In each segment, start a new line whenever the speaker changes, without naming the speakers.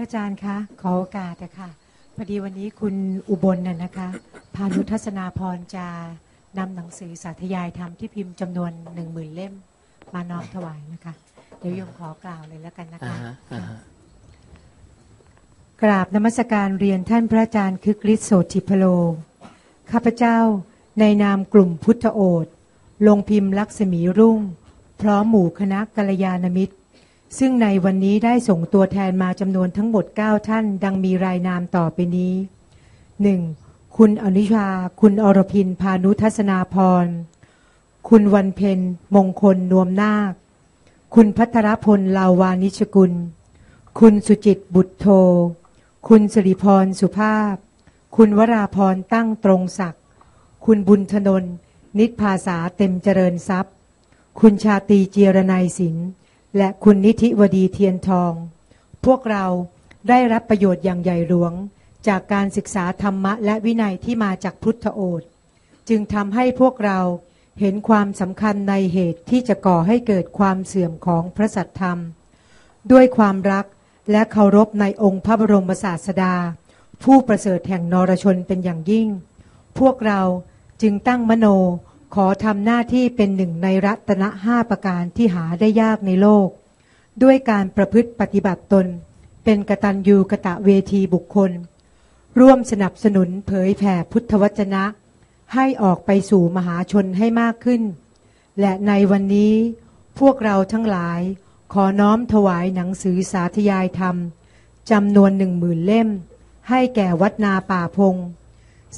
ระอาจารย์คะขอโอกาสนะคะพอดีวันนี้คุณอุบลน่ะนะคะพานุทัศนาพรจะนำหนังสือสาธยายธรรมที่พิมพ์จำนวนหนึ่งหมื่นเล่มมาน้อมถวายนะคะ เดี๋ยวโยมขอกล่าวเลยแล้วกันนะ
อ่า
คะ
ฮะอ่าฮะ
กราบนมัสการเรียนท่านพระอาจารย์คึกฤทธิ์โสติพโล ข้าพเจ้าในนามกลุ่มพุทธโอษฐ์ลงพิมพ์ลักษมีรุ่ง พร้อมหมู่คณะกัลยาณมิตร ซึ่งในวันนี้ได้ส่งตัวแทนมาจำนวนทั้งหมด 9 ท่าน ดังมีรายนามต่อไปนี้ 1. คุณอนุชา คุณอรพิน พานุทัศนาพร คุณวันเพ็ญมงคลนวมนาค คุณพัทรพลลาวานิชกุล คุณสุจิตบุตรโท คุณสิริพรสุภาพ คุณวราพรตั้งตรงศักดิ์คุณบุญธนน์นิตภาษาเต็มเจริญทรัพย์ คุณชาตีเจียรนัยศิลป์ และคุณนิธิวดีเทียนทอง พวกเราได้รับประโยชน์อย่างใหญ่หลวง จากการศึกษาธรรมะและวินัยที่มาจากพุทธโอษฐ์จึงทำให้พวกเราเห็นความสำคัญในเหตุที่จะก่อให้เกิดความเสื่อมของพระสัตธรรม ด้วยความรักและเคารพในองค์พระบรมศาสดา ผู้ประเสริฐแห่งนรชนเป็นอย่างยิ่ง พวกเราจึงตั้งมโน ขอทำหน้าที่เป็นหนึ่งในรัตนห้าประการที่หาได้ยากในโลก ด้วยการประพฤติปฏิบัติตน เป็นกตัญญูกะตะเวทีบุคคล ร่วมสนับสนุนเผยแผ่พุทธวจนะ ให้ออกไปสู่มหาชนให้มากขึ้น และในวันนี้พวกเราทั้งหลายขอน้อมถวายหนังสือสาธยายธรรมจำนวนหนึ่งหมื่นเล่ม ให้แก่วัดนาป่าพง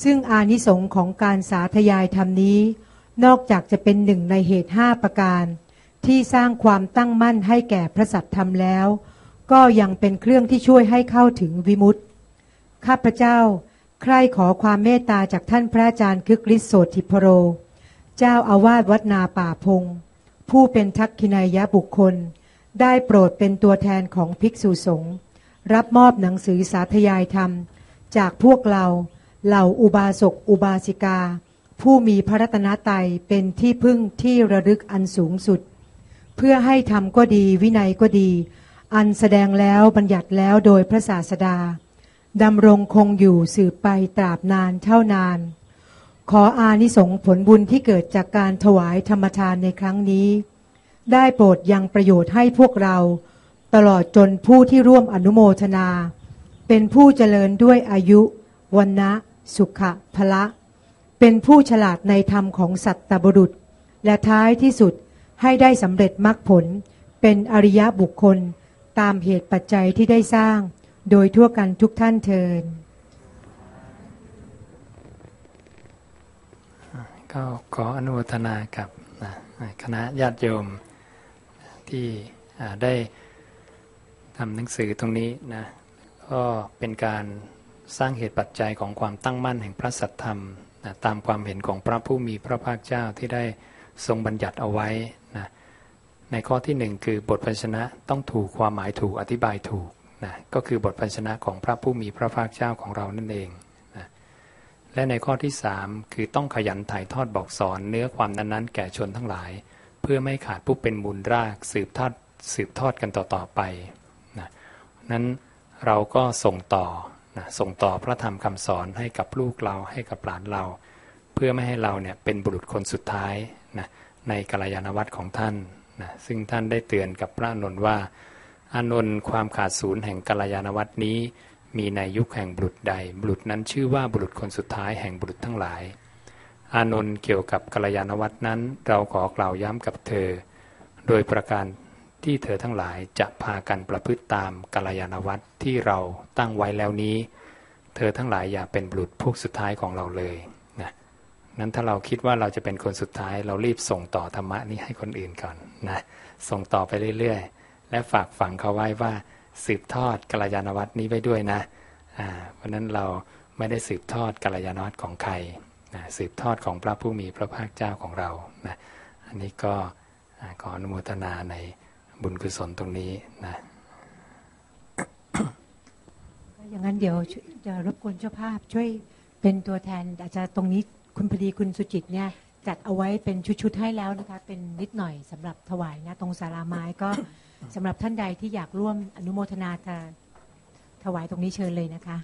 ซึ่งอานิสงของการสาธยายธรรมนี้ นอกจากจะเป็นหนึ่งในเหตุห้าประการ ที่สร้างความตั้งมั่นให้แก่พระสัตธรรมแล้ว ก็ยังเป็นเครื่องที่ช่วยให้เข้าถึงวิมุตติข้าพเจ้า ใคร่ขอความเมตตาจากท่านพระอาจารย์คึกฤทธิ์โสติพโร เจ้าอาวาสวัดนาป่าพง ผู้เป็นทักขินายะบุคคล ได้โปรดเป็นตัวแทนของภิกษุสงฆ์รับมอบหนังสือสาธยายธรรม จากพวกเราเหล่าอุบาสกอุบาสิกา ผู้มีพระรัตนตรัยเป็นที่พึ่งที่ระลึกอันสูงสุด เพื่อให้ธรรมก็ดีวินัยก็ดี อันแสดงแล้วบัญญัติแล้วโดยพระศาสดาดำรงคงอยู่สืบไปตราบนานเท่านาน ขออานิสงส์ผลบุญที่เกิดจากการถวายธรรมทานในครั้งนี้ ได้โปรดยังประโยชน์ให้พวกเรา ตลอดจนผู้ที่ร่วมอนุโมทนา เป็นผู้เจริญด้วยอายุวันนะสุขะพละ เป็นผู้ฉลาดในธรรมของสัตตบุรุษ และท้ายที่สุดให้ได้สำเร็จมรรคผล เป็นอริยบุคคลตามเหตุปัจจัยที่ได้สร้าง โดยทั่วกันทุกท่านเทิน
ก็ขออนุโมทนากับคณะญาติโยมที่ได้ทำหนังสือตรงนี้นะก็เป็นการสร้างเหตุปัจจัยของความตั้งมั่นแห่งพระสัทธรรม นะตามความเห็นของพระผู้มีพระภาคเจ้าที่ได้ทรงบัญญัติเอาไว้นะในข้อที่หนึ่งคือบทพันชนะต้องถูกความหมายถูกอธิบายถูกนะก็คือบทพันชนะของพระผู้มีพระภาคเจ้าของเรานั่นเองนะและในข้อที่ 3 คือต้องขยันถ่ายทอดบอกสอนเนื้อความนั้นๆ แก่ชนทั้งหลาย เพื่อไม่ขาดผู้เป็นมูลรากสืบทอดสืบทอดกันต่อๆไปนะนั้นเราก็ส่งต่อ นะส่งต่อพระธรรมคำสอนให้กับลูกเราให้กับหลานเรา เพื่อไม่ให้เราเนี่ยเป็นบุรุษคนสุดท้ายนะในกัลยาณวัตรของท่านนะซึ่งท่านได้เตือนกับพระอานนท์ว่า อานนท์ความขาดศูนย์แห่งกัลยาณวัตรนี้ มีในยุคแห่งบุรุษใด บุรุษนั้นชื่อว่าบุรุษคนสุดท้ายแห่งบุรุษทั้งหลาย อานนท์เกี่ยวกับกัลยาณวัตรนั้น เราขอกล่าวย้ำกับเธอ โดยประการ ที่เธอทั้งหลายจะพากันประพฤติตามกัลยาณวัตรที่เราตั้งไว้แล้วนี้ เธอทั้งหลายอย่าเป็นบุตรพวกสุดท้ายของเราเลยนะนั้นถ้าเราคิดว่าเราจะเป็นคนสุดท้ายเรารีบส่งต่อธรรมะนี้ให้คนอื่นก่อนนะส่งต่อไปเรื่อยๆ และฝากฝังเขาไว้ว่าสืบทอดกัลยาณวัตรนี้ไว้ด้วยนะเพราะนั้นเราไม่ได้สืบทอดกัลยาณวัตรของใครนะสืบทอดของพระผู้มีพระภาคเจ้าของเรานะอันนี้ก็ขออนุโมทนาใน บุญกุศลตรงนี้นะ
อย่างนั้นเดี๋ยวจะรบกวนเจ้าภาพ ช่วยเป็นตัวแทน อาจจะตรงนี้คุณพอดีคุณสุจิตเนี่ยจัดเอาไว้เป็นชุดๆให้แล้วนะคะ เป็นนิดหน่อยสำหรับถวายนะตรงศาลาไม้ก็สำหรับท่านใดที่อยากร่วมอนุโมทนาจะถวายตรงนี้เชิญเลยนะคะ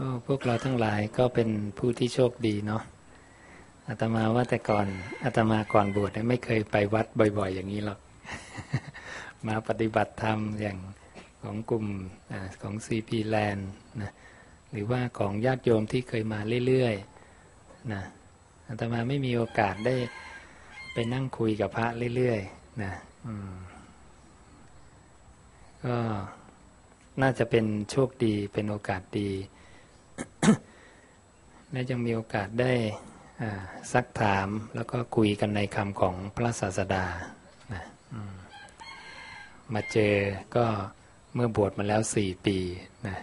ก็พวกเราทั้งหลายก็เป็นผู้ที่โชคดีเนาะอาตมาว่าแต่ก่อนอาตมาก่อนบวชเนี่ยไม่เคยไปวัดบ่อย ๆ อย่างนี้หรอก มาปฏิบัติธรรมอย่างของกลุ่มอของ CP Land นะหรือว่าของญาติโยมที่เคยมาเรื่อยๆนะอาตมาไม่มีโอกาสได้ไปนั่งคุยกับพระเรื่อยๆนะก็น่าจะเป็นโชคดีเป็นโอกาสดี และยังมีโอกาสได้ซักถามแล้วก็คุยกันในคำของพระศาสดานะมาเจอก็เมื่อบวชมาแล้วสี่ปีนะ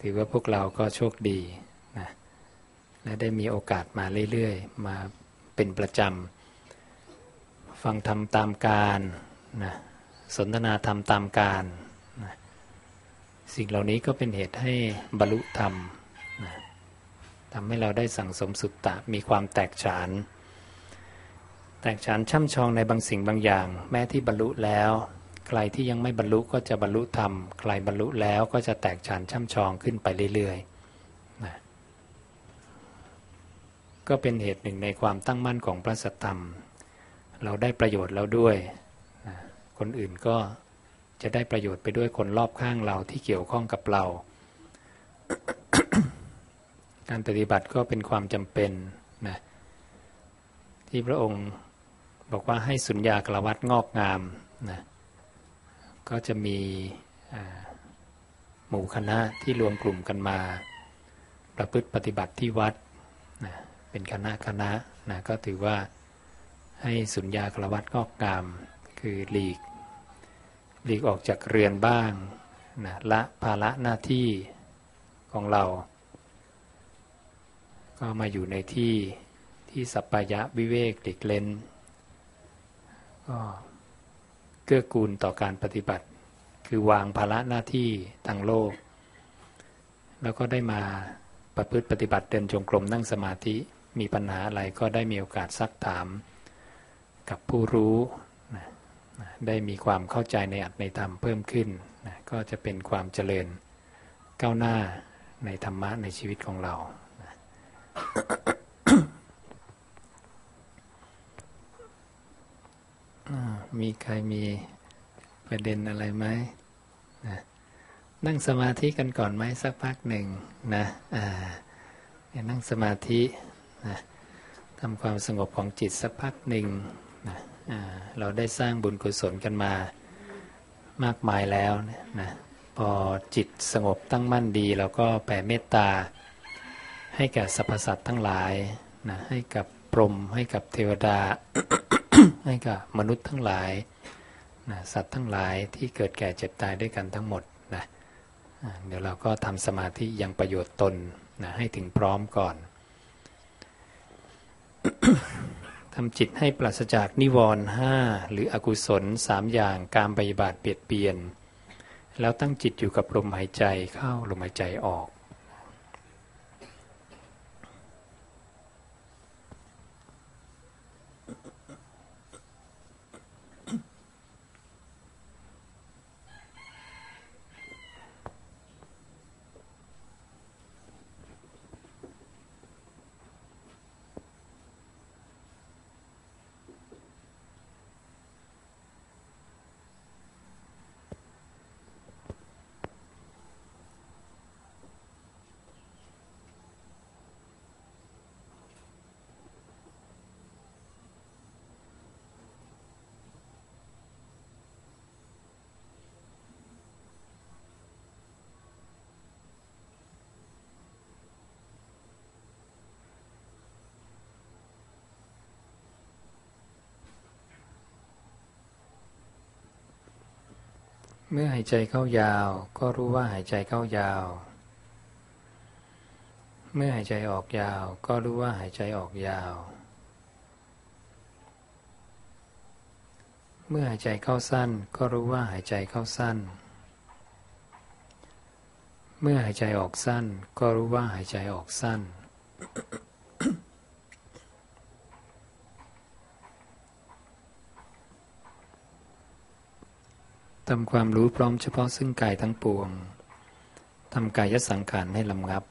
ถือว่าพวกเราก็โชคดีนะและได้มีโอกาสมาเรื่อยๆ มาเป็นประจำ ฟังธรรมตามการนะสนทนาธรรมตามการ สิ่งเหล่านี้ก็เป็นเหตุให้บรรลุธรรมทำให้เราได้สั่งสมสุตตะมีความแตกฉาน แตกฉานช่ำชองในบางสิ่งบางอย่าง แม้ที่บรรลุแล้ว ใครที่ยังไม่บรรลุก็จะบรรลุธรรม ใครบรรลุแล้วก็จะแตกฉานช่ำชองขึ้นไปเรื่อยๆนะก็เป็นเหตุหนึ่งในความตั้งมั่นของพระสัทธรรม เราได้ประโยชน์แล้วด้วยนะคนอื่นก็ จะได้ประโยชน์ไปด้วยคนรอบข้างเราที่เกี่ยวข้องกับเรา การปฏิบัติก็เป็นความจำเป็นนะที่พระองค์บอกว่าให้สุญญากลวัตงอกงามนะก็จะมีหมู่คณะที่รวมกลุ่มกันมา ประพฤติปฏิบัติที่วัดนะเป็นคณะคณะนะก็ถือว่าให้สุญญากรวัตงอกงาม คือหลีก หลีกออกจากเรือนบ้างนะละภาระหน้าที่ของเรา ก็มาอยู่ในที่ที่สัปปายะวิเวกหลีกเล้นก็เกื้อกูลต่อการปฏิบัติ คือวางภาระหน้าที่ทางโลก แล้วก็ได้มาประพฤติปฏิบัติเดินจงกรมนั่งสมาธิมีปัญหาอะไรก็ได้มีโอกาสซักถาม กับผู้รู้ ได้มีความเข้าใจในอัตในธรรมเพิ่มขึ้นนะก็จะเป็นความเจริญก้าวหน้าในธรรมะในชีวิตของเรานะมีใครมีประเด็นอะไรไหมนะนั่งสมาธิกันก่อนไหมสักพักหนึ่งนะนั่งสมาธินะทำความสงบของจิตสักพักหนึ่ง เราได้สร้างบุญกุศลกันมามากมายแล้วนะพอจิตสงบตั้งมั่นดีเราก็แผ่เมตตา ให้แก่สรรพสัตว์ทั้งหลายนะให้กับพรหมให้กับเทวดา ให้กับมนุษย์ทั้งหลายนะสัตว์ทั้งหลายที่เกิดแก่เจ็บตายด้วยกันทั้งหมดนะเดี๋ยวเราก็ทำสมาธิยังประโยชน์ตนนะให้ถึงพร้อมก่อน ทำจิตให้ปราศจากนิวรณ์ห้าหรืออกุศลสามอย่างการปฏิบัติเปลี่ยนเปลี่ยน แล้วตั้งจิตอยู่กับลมหายใจเข้าลมหายใจออก มื่อหายใจเข้ายาว ก็รู้ว่าหายใจเข้ายาว เมื่อหายใจออกยาว ก็รู้ว่าหายใจออกยาว เมื่อหายใจเข้าสั้น ก็รู้ว่าหายใจเข้าสั้น เมื่อหายใจออกสั้น ก็รู้ว่าหายใจออกสั้น ทำความรู้พร้อมเฉพาะซึ่งกายทั้งปวง ทำกายสังขารให้ลำงับ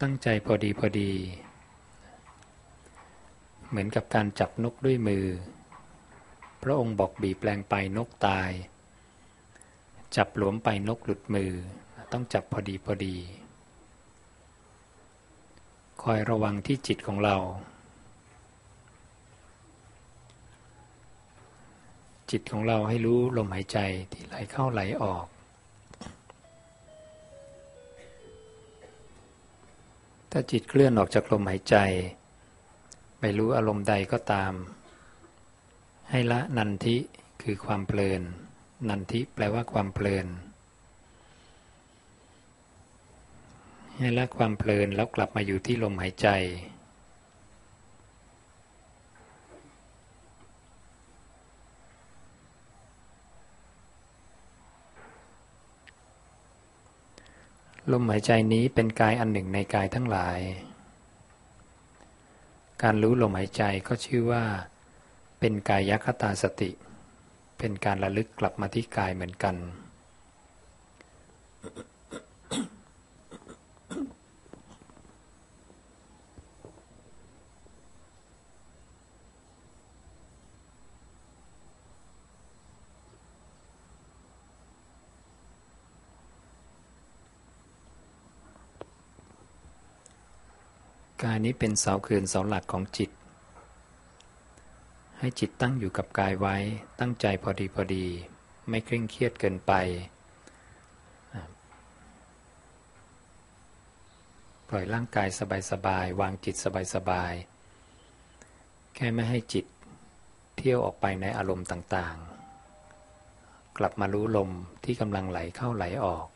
ตั้งใจพอดีพอดี เหมือนกับการจับนกด้วยมือ พระองค์บอกบีแปลงไปนกตาย จับหลวมไปนกหลุดมือ ต้องจับพอดีพอดี คอยระวังที่จิตของเรา จิตของเราให้รู้ลมหายใจที่ไหลเข้าไหลออก ถ้าจิตเคลื่อนออกจากลมหายใจไม่รู้อารมณ์ใดก็ตาม ให้ละนันทิคือความเพลิน นันทิแปลว่าความเพลิน ให้ละความเพลินแล้วกลับมาอยู่ที่ลมหายใจ ลมหายใจนี้เป็นกายอันหนึ่งในกายทั้งหลาย การรู้ลมหายใจก็ชื่อว่า เป็นกายยัคตาสติ เป็นการระลึกกลับมาที่กายเหมือนกัน กายนี้เป็นเสาเขื่อนเสาหลักของจิต ให้จิตตั้งอยู่กับกายไว้ตั้งใจพอดีพอดี ไม่เคร่งเครียดเกินไป ปล่อยร่างกายสบายๆวางจิตสบายๆแค่ไม่ให้จิตเที่ยวออกไปในอารมณ์ต่างๆ กลับมารู้ลมที่กำลังไหลเข้าไหลออก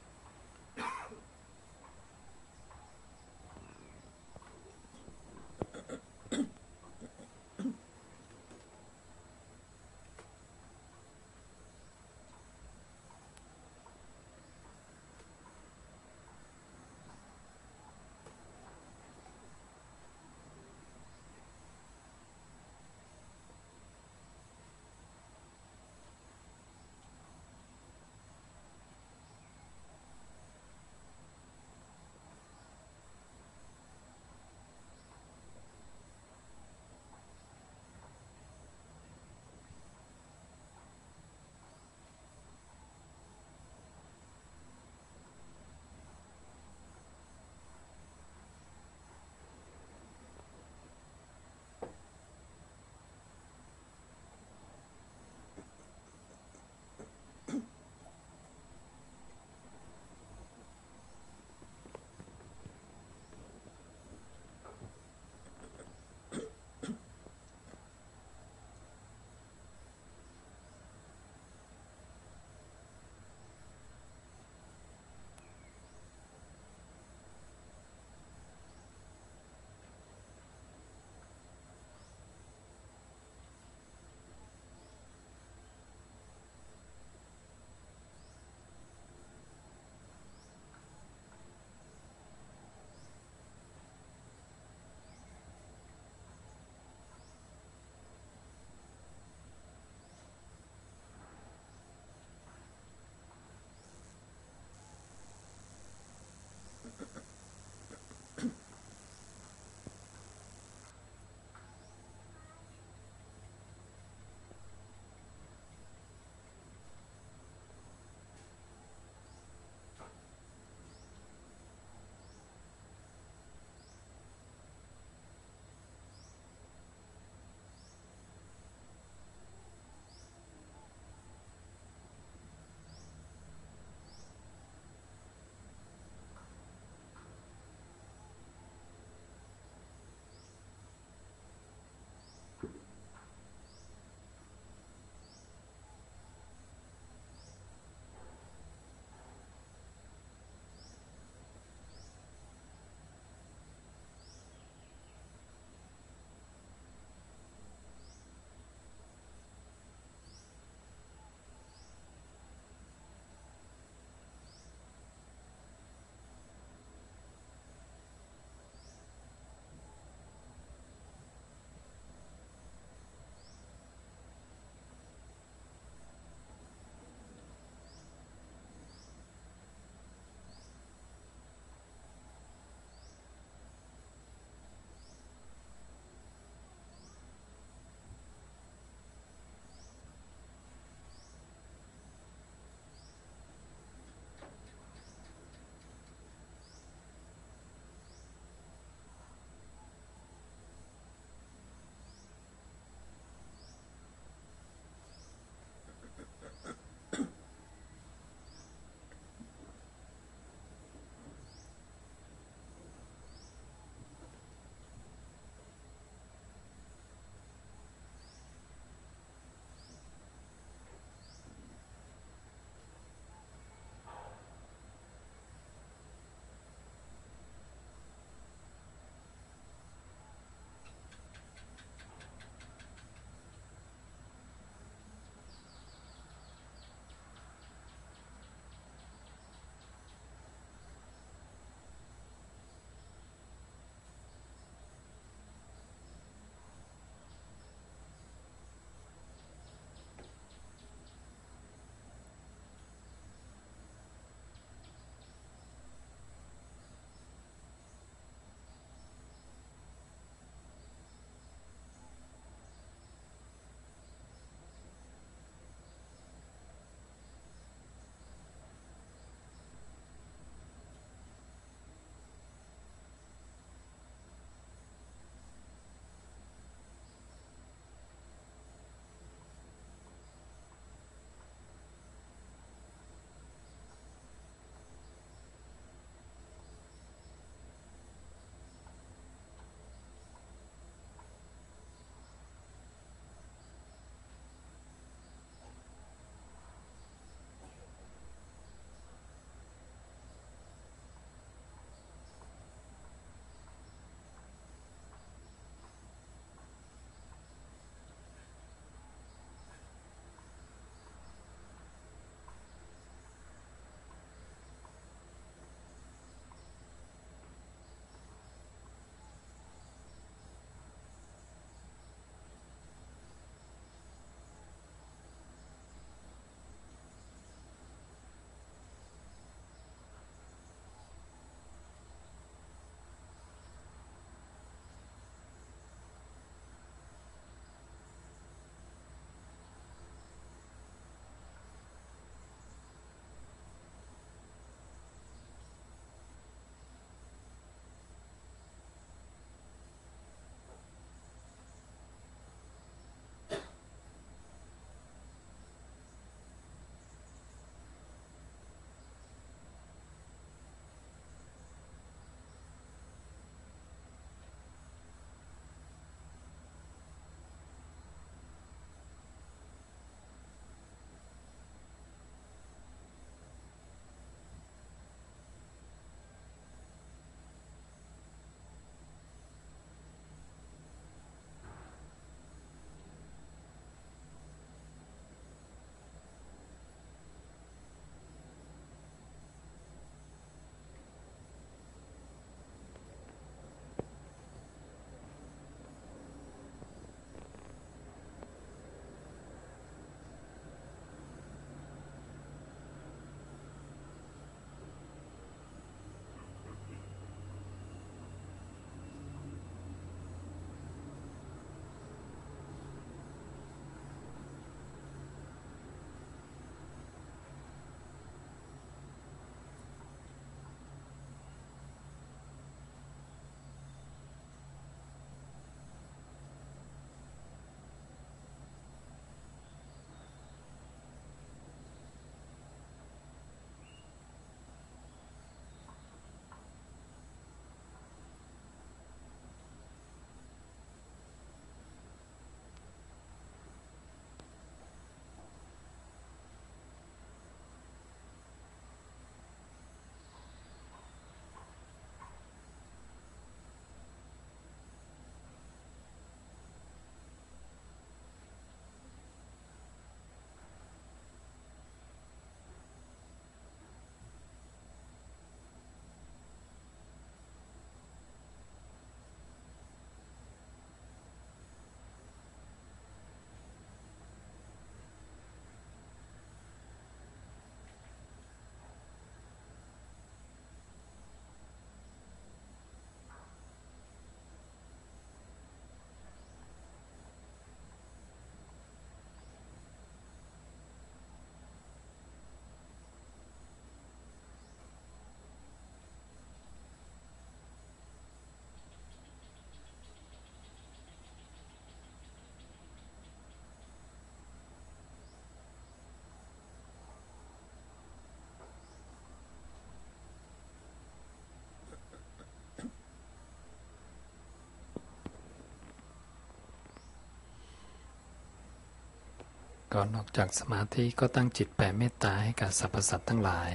ก่อนออกจากสมาธิก็ตั้งจิตแผ่เมตตาให้กับสรรพสัตว์ทั้งหลาย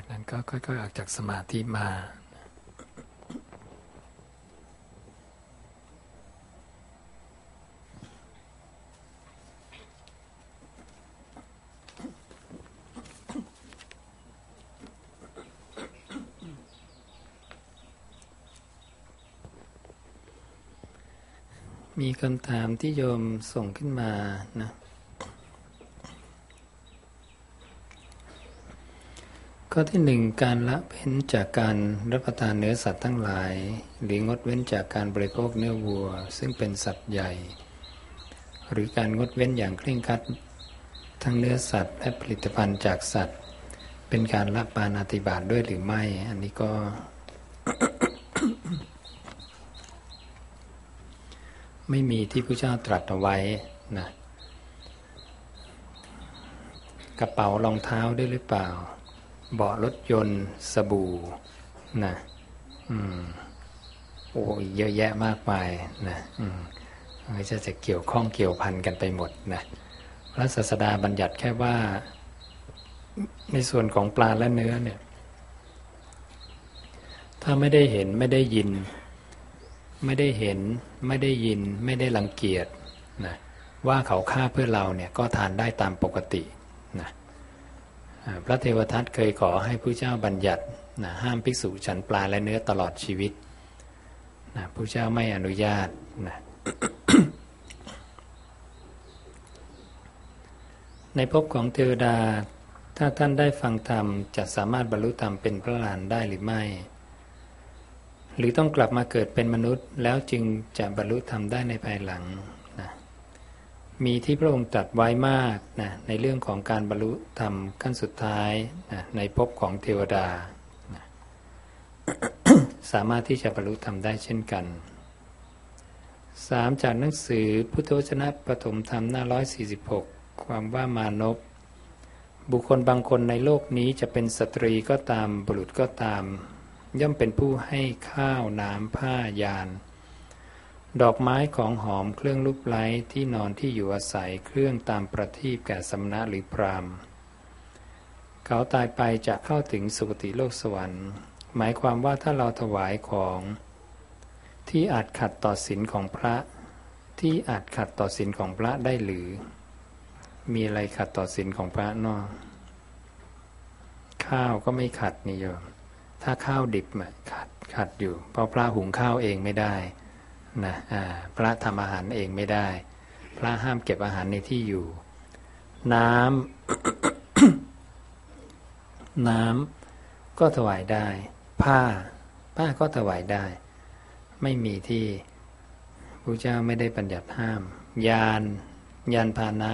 จากนั้นก็ค่อยๆออกจากสมาธิมามีคำถามที่โยมส่งขึ้นมานะ ข้อที่หนึ่งการละเว้นจากการรับประทานเนื้อสัตว์ทั้งหลาย หรืองดเว้นจากการบริโภคเนื้อวัว ซึ่งเป็นสัตว์ใหญ่ หรือการงดเว้นอย่างเคร่งครัดทั้งเนื้อสัตว์และผลิตภัณฑ์จากสัตว์ เป็นการละปานาติบาตด้วยหรือไม่ อันนี้ก็ ไม่มีที่พระเจ้าตรัสเอาไว้นะกระเป๋ารองเท้าได้หรือเปล่า เบาะรถยนต์สบู่นะอืมโอ้เยอะแยะมากมายนะอืมมันจะจะเกี่ยวข้องเกี่ยวพันกันไปหมดนะพระศาสดาบัญญัติแค่ว่า ในส่วนของปลาและเนื้อเนี่ย ถ้าไม่ได้เห็นไม่ได้ยิน ไม่ได้เห็น ไม่ได้ยิน ไม่ได้รังเกียจนะว่าเขาฆ่าเพื่อเราเนี่ยก็ทานได้ตามปกติ พระเทวทัตเคยขอให้ผู้เจ้าบัญญัตินะห้ามภิกษุฉันปลาและเนื้อตลอดชีวิตนะผู้เจ้าไม่อนุญาตนะในภพของเทวดา ถ้าท่านได้ฟังธรรมจะสามารถบรรลุธรรมเป็นพระลานได้หรือไม่ หรือต้องกลับมาเกิดเป็นมนุษย์แล้วจึงจะบรรลุธรรมได้ในภายหลัง มีที่พระองค์ตรัสไว้มากนะในเรื่องของการบรรลุธรรมขั้นสุดท้ายนะในภพของเทวดานะสามารถที่จะบรรลุธรรมได้เช่นกันสามจากหนังสือพุทธวจนะปฐมธรรมหน้าร้อยสี่สิบหกความว่ามานพบุคคลบางคนในโลกนี้จะเป็นสตรีก็ตามบุรุษก็ตาม ย่อมเป็นผู้ให้ข้าวน้ำผ้ายาน ดอกไม้ของหอมเครื่องลูบไล้ที่นอนที่อยู่อาศัยเครื่องตามประทีปแก่สมณะหรือพรามเขาตายไปจะเข้าถึงสุคติโลกสวรรค์ หมายความว่าถ้าเราถวายของ ที่อาจขัดต่อศีลของพระ ที่อาจขัดต่อศีลของพระได้หรือ มีอะไรขัดต่อศีลของพระนอข้าวก็ไม่ขัดนี่โยมถ้าข้าวดิบขัดขัดอยู่ เพราะพระหุงข้าวเองไม่ได้ นะพระทำอาหารเองไม่ได้ พระห้ามเก็บอาหารในที่อยู่ น้ำน้ำก็ถวายได้ ผ้า ผ้าก็ถวายได้ ไม่มีที่พระเจ้าไม่ได้บัญญัติห้าม ยานยานพานะ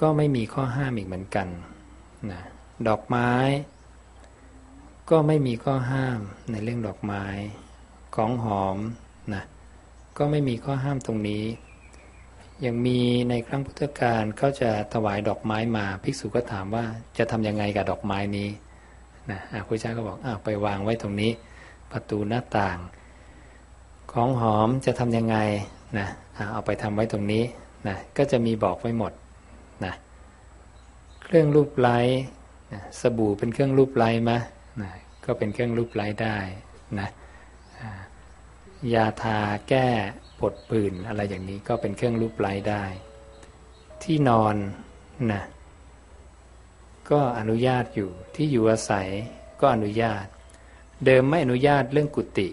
ก็ไม่มีข้อห้ามอีกเหมือนกันนะดอกไม้ ก็ไม่มีข้อห้ามในเรื่องดอกไม้ของหอมนะ ก็ไม่มีข้อห้ามตรงนี้ ยังมีในครั้งพุทธกาลเขาจะถวายดอกไม้มาภิกษุก็ถามว่าจะทำยังไงกับดอกไม้นี้นะพระเจ้าก็บอกอ้าวไปวางไว้ตรงนี้ ประตูหน้าต่าง ของหอมจะทำยังไงนะเอาไปทำไว้ตรงนี้นะก็จะมีบอกไว้หมดนะเครื่องรูปไล้สบู่เป็นเครื่องรูปไล้ไหมนะก็เป็นเครื่องรูปไล้ได้นะ ยาทาแก้ปวดปืนอะไรอย่างนี้ก็เป็นเครื่องรูปไล้ได้ ที่นอนนะก็อนุญาตอยู่ที่อยู่อาศัยก็อนุญาต เดิมไม่อนุญาตเรื่องกุฏิ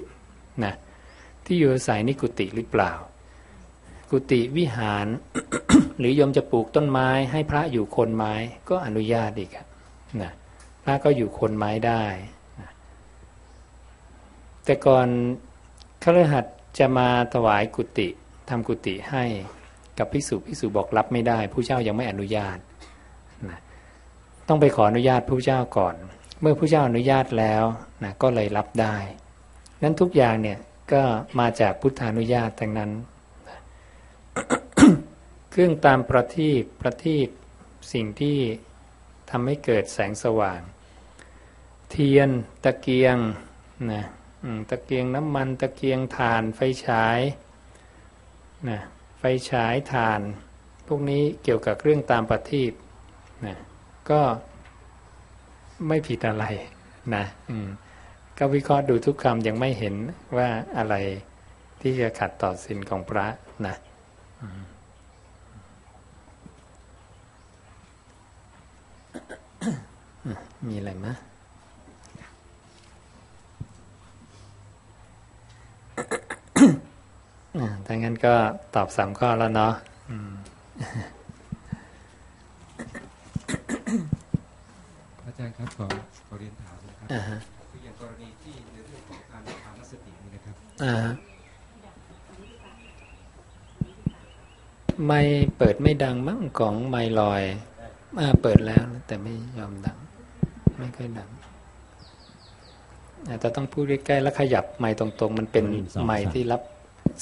นะที่อยู่อาศัยนี่กุฏิหรือเปล่า กุฏิวิหาร หรือโยมจะปลูกต้นไม้ให้พระอยู่คนไม้ก็อนุญาตอีกนะพระก็อยู่คนไม้ได้แต่ก่อน คฤหัสถ์จะมาถวายกุฏิทำกุฏิให้กับภิกษุภิกษุบอกรับไม่ได้ ผู้เจ้ายังไม่อนุญาตนะต้องไปขออนุญาตผู้เจ้าก่อน เมื่อผู้เจ้าอนุญาตแล้วนะก็เลยรับได้ นั้นทุกอย่างเนี่ยก็มาจากพุทธานุญาตทั้งนั้น เครื่องตามประทีปประทีปสิ่งที่ทำให้เกิดแสงสว่าง เทียนตะเกียงนะ ตะเกียงน้ำมันตะเกียงถ่านไฟฉายนะไฟฉายถ่าน พวกนี้เกี่ยวกับเรื่องตามประทีปนะก็ไม่ผิดอะไรนะก็วิเคราะห์ดูทุกคำยังไม่เห็นว่าอะไรที่จะขัดต่อศีลของพระนะมีอะไรไหมะ อ่า ถ้างั้นก็ตอบสามข้อแล้วเนาะอืม
อาจารย์ครับขอขอเรียนถามนะครับ
อ่าฮะ
คืออย่างกรณีที่ในเรื่องของการทานสตินี่นะครับ
อ่าฮะไม่เปิดไม่ดังมั้งของไม่ลอยอ่าเปิดแล้วนะแต่ไม่ยอมดัง ไม่ค่อยดังอาจจะต้องพูดใกล้ๆแล้วขยับไม้ตรงๆ มันเป็นไม้ที่รับ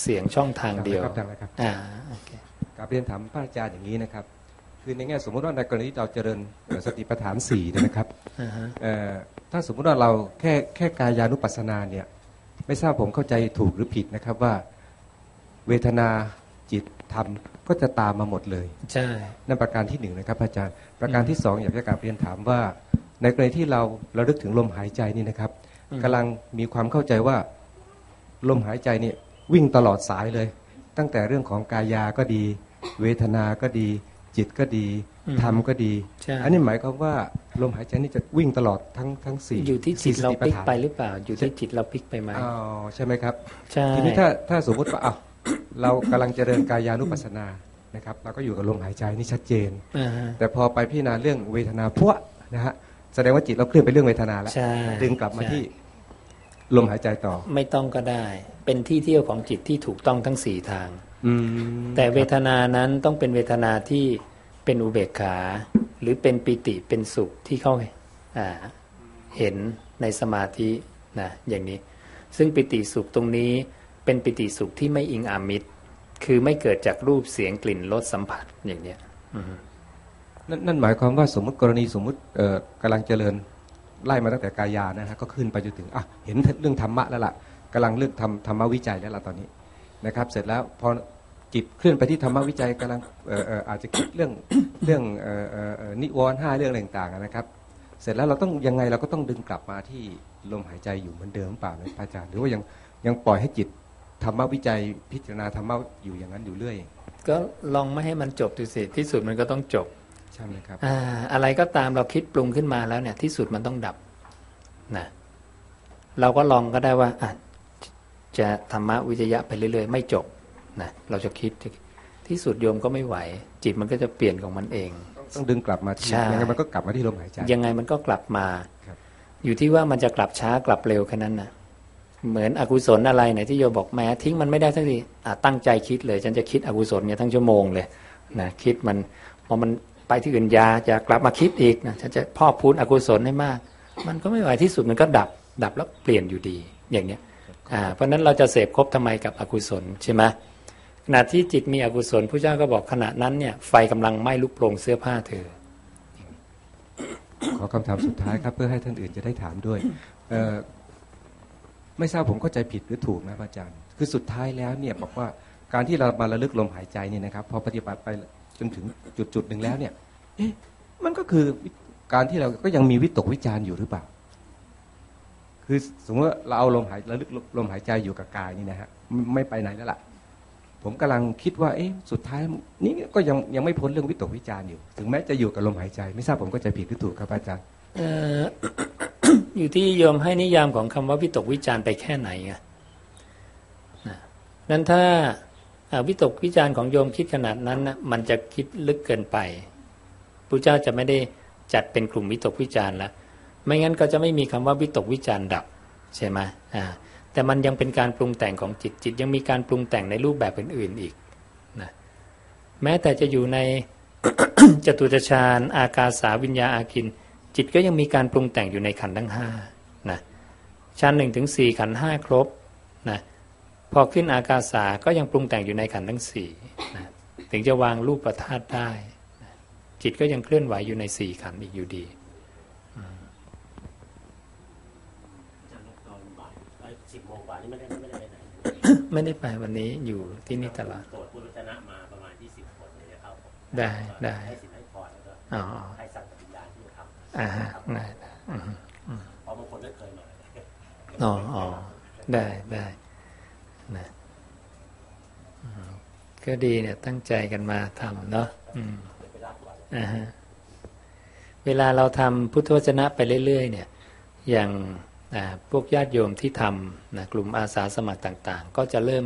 เสียงช่องทางเดียว
ครับดังแล้วครับ
อ่าโอเค
กราบเรียนถามพระอาจารย์อย่างนี้นะครับ คือในแง่สมมุติว่าในกรณีที่เราเจริญเอ่อสติปัฏฐานสี่เนี่ยนะครับ
อ่าฮะ
เอ่อถ้าสมมุติว่าเราแค่แค่กายานุปัสสนาเนี่ย ไม่ทราบผมเข้าใจถูกหรือผิดนะครับว่าเวทนาจิตธรรมก็จะตามมาหมดเลย
ใช่
นั่นประการที่หนึ่งนะครับอาจารย์ ประการที่สองอยากจะกราบเรียนถามว่า ในกรณีที่เราเราลึกถึงลมหายใจนี่นะครับ
อืม
กำลังมีความเข้าใจว่าลมหายใจเนี่ย วิ่งตลอดสายเลย ตั้งแต่เรื่องของกายาก็ดี เวทนาก็ดี จิตก็ดีธรรมก็ดี
ใช่
อันนี้หมายความว่าลมหายใจนี่จะวิ่งตลอดทั้งทั้งสี่
อยู่ที่จิต
สี่
เรา
ส
พลิก
ฐน
ไปหรือเปล่า อยู่ที่จิตเราพลิกไปไหม
อ๋อใช่ไหมครับ
ใช่
ทีนี้ถ้าถ้าสมมติว่าอ้าวเรากำลังเจริญกายานุปัสสนานะครับเราก็อยู่กับลมหายใจนี่ชัดเจน
อ่าฮะ
แต่พอไปพิจารณาเรื่องเวทนาพวนะฮะแสดงว่าจิตเราเคลื่อนไปเรื่องเวทนาแล้ว
ใช่
ดึงกลับมา
ใช่
ที่ ลมหายใจต่อ
ไม่ต้องก็ได้ เป็นที่เที่ยวของจิตที่ถูกต้องทั้งสี่ทาง
อืม
แต่เวทนานั้นต้องเป็นเวทนาที่เป็นอุเบกขา หรือเป็นปิติเป็นสุขที่เขาอ่าเห็นในสมาธินะอย่างนี้ ซึ่งปิติสุขตรงนี้เป็นปิติสุขที่ไม่อิงอามิตร คือไม่เกิดจากรูปเสียงกลิ่นรสสัมผัสอย่างเนี้ยอืม
นั่นนั่นหมายความว่าสมมติกรณีสมมติเอ่อกำลังเจริญ ไล่มาตั้งแต่กายานะฮะก็ขึ้นไปจนถึงอะเห็นเรื่องธรรมะแล้วล่ะกำลังเรื่องทำธรรมวิจัยแล้วล่ะตอนนี้นะครับ เสร็จแล้วพอจิตเคลื่อนไปที่ธรรมวิจัยกำลังเอ่ออาจจะคิดเรื่องเรื่องเอ่อนิวรณ์ห้าเรื่องอะไรต่างๆนะครับ เสร็จแล้วเราต้องยังไงเราก็ต้องดึงกลับมาที่ลมหายใจอยู่เหมือนเดิมเปล่านะพระอาจารย์หรือว่ายังยังปล่อยให้จิตธรรมวิจัยพิจารณาธรรมะอยู่อย่างนั้นอยู่เรื่อย
ก็ลองไม่ให้มันจบดูสิที่สุดมันก็ต้องจบ
ใช่ไหมครับ
อ่าอะไรก็ตามเราคิดปรุงขึ้นมาแล้วเนี่ย ที่สุดมันต้องดับนะเราก็ลองก็ได้ว่าอะจะธรรมะวิจยะไปเรื่อย ๆ ไม่จบนะเราจะคิดที่สุดโยมก็ไม่ไหว จิตมันก็จะเปลี่ยนของมันเอง
ต้องดึงกลับมาที่
ใช่
ยังไงมันก็กลับมาที่ลมหายใจ
ยังไงมันก็กลับมา
ครับ
อยู่ที่ว่ามันจะกลับช้ากลับเร็วแค่นั้นนะเหมือนอกุศลอะไรไหนที่โยมบอกแม้ทิ้งมันไม่ได้ทั้งทีอะตั้งใจคิดเลย ฉันจะคิดอกุศลเนี่ยทั้งชั่วโมงเลยนะคิดมันพอมัน ไปที่อื่นยาจะกลับมาคิดอีกนะฉันจะพ่อพูนอกุศลให้มาก มันก็ไม่ไหวที่สุดมันก็ดับ ดับแล้วเปลี่ยนอยู่ดีอย่างเนี้ยเพราะฉะนั้นเราจะเสพครบทำไมกับอกุศลใช่ไหมขณะที่จิตมีอกุศลพระเจ้าก็บอกขณะนั้นเนี่ยไฟกำลังไหม้ลุกโปรงเสื้อผ้าเธอ
ขอคำถามสุดท้ายครับ เพื่อให้ท่านอื่นจะได้ถามด้วยไม่ทราบผมเข้าใจผิดหรือถูกนะอาจารย์ คือสุดท้ายแล้วเนี่ยบอกว่าการที่เรามาระลึกลมหายใจเนี่ยนะครับพอปฏิบัติไป จนถึงจุดจุดๆหนึ่งแล้วเนี่ย เอ๊ะมันก็คือการที่เราก็ยังมีวิตกวิจารณ์อยู่หรือเปล่า คือสมมติว่าเราเอาลมหายระลึกลมหายใจอยู่กับกายนี่นะฮะไม่ไปไหนแล้วล่ะ ผมกำลังคิดว่า เอ๊ะสุดท้ายนี่ก็ยังยังไม่พ้นเรื่องวิตกวิจารณ์อยู่ ถึงแม้จะอยู่กับลมหายใจ ไม่ทราบผมก็จะผิดหรือถูกครับอาจารย์
อยู่ที่โยมให้นิยามของคำว่าวิตกวิจารณ์ไปแค่ไหนไงนะนั้นถ้า วิตกวิจารณ์ของโยมคิดขนาดนั้นนะมันจะคิดลึกเกินไปพระเจ้าจะไม่ได้จัดเป็นกลุ่มวิตกวิจารณ์แล้วไม่งั้นก็จะไม่มีคำว่าวิตกวิจารณ์ดับใช่ไหมอ่าแต่มันยังเป็นการปรุงแต่งของจิตจิตยังมีการปรุงแต่งในรูปแบบอื่นๆอีกนะแม้แต่จะอยู่ในจตุตฌานอากาสาวิญญาอากิน จิตก็ยังมีการปรุงแต่งอยู่ในขันธ์ทั้งห้านะชั้นหนึ่งถึงสี่ขันธ์ห้าครบ พอขึ้นอากาสาก็ยังปรุงแต่งอยู่ในขันธ์ทั้งสี่นะถึงจะวางรูปประธาตุได้นะจิตก็ยังเคลื่อนไหวอยู่ในสี่ขันธ์อีกอยู่ดี
อาจารย์ตอนบ่ายไอ้สิบโมงบ่ายนี่ไม่ได้ไม่ได้ไปไหน
ไม่ได้ไปวันนี้อยู่ที่นี่ตลอด
ตรวจผู้รัชนะมาประมาณยี่สิบคนเลยจะเข้าผม
ได้ได้
ให้สินให้พรแล้วก็
อ๋อ
ให้สั่งปฏิญาณที่จะทำ
อ่าฮะได้ได้อืม
เพราะบางคนไม่เคยมา
อ๋ออ๋อได้ได้นะอืม ก็ดีเนี่ยตั้งใจกันมาทำเนาะอืม
ไปรับวัน
อ่าฮะเวลาเราทำพุทธวจนะไปเรื่อย ๆ เนี่ย อย่างอ่าพวกญาติโยมที่ทำนะกลุ่มอาสาสมัครต่าง ๆ ก็จะเริ่ม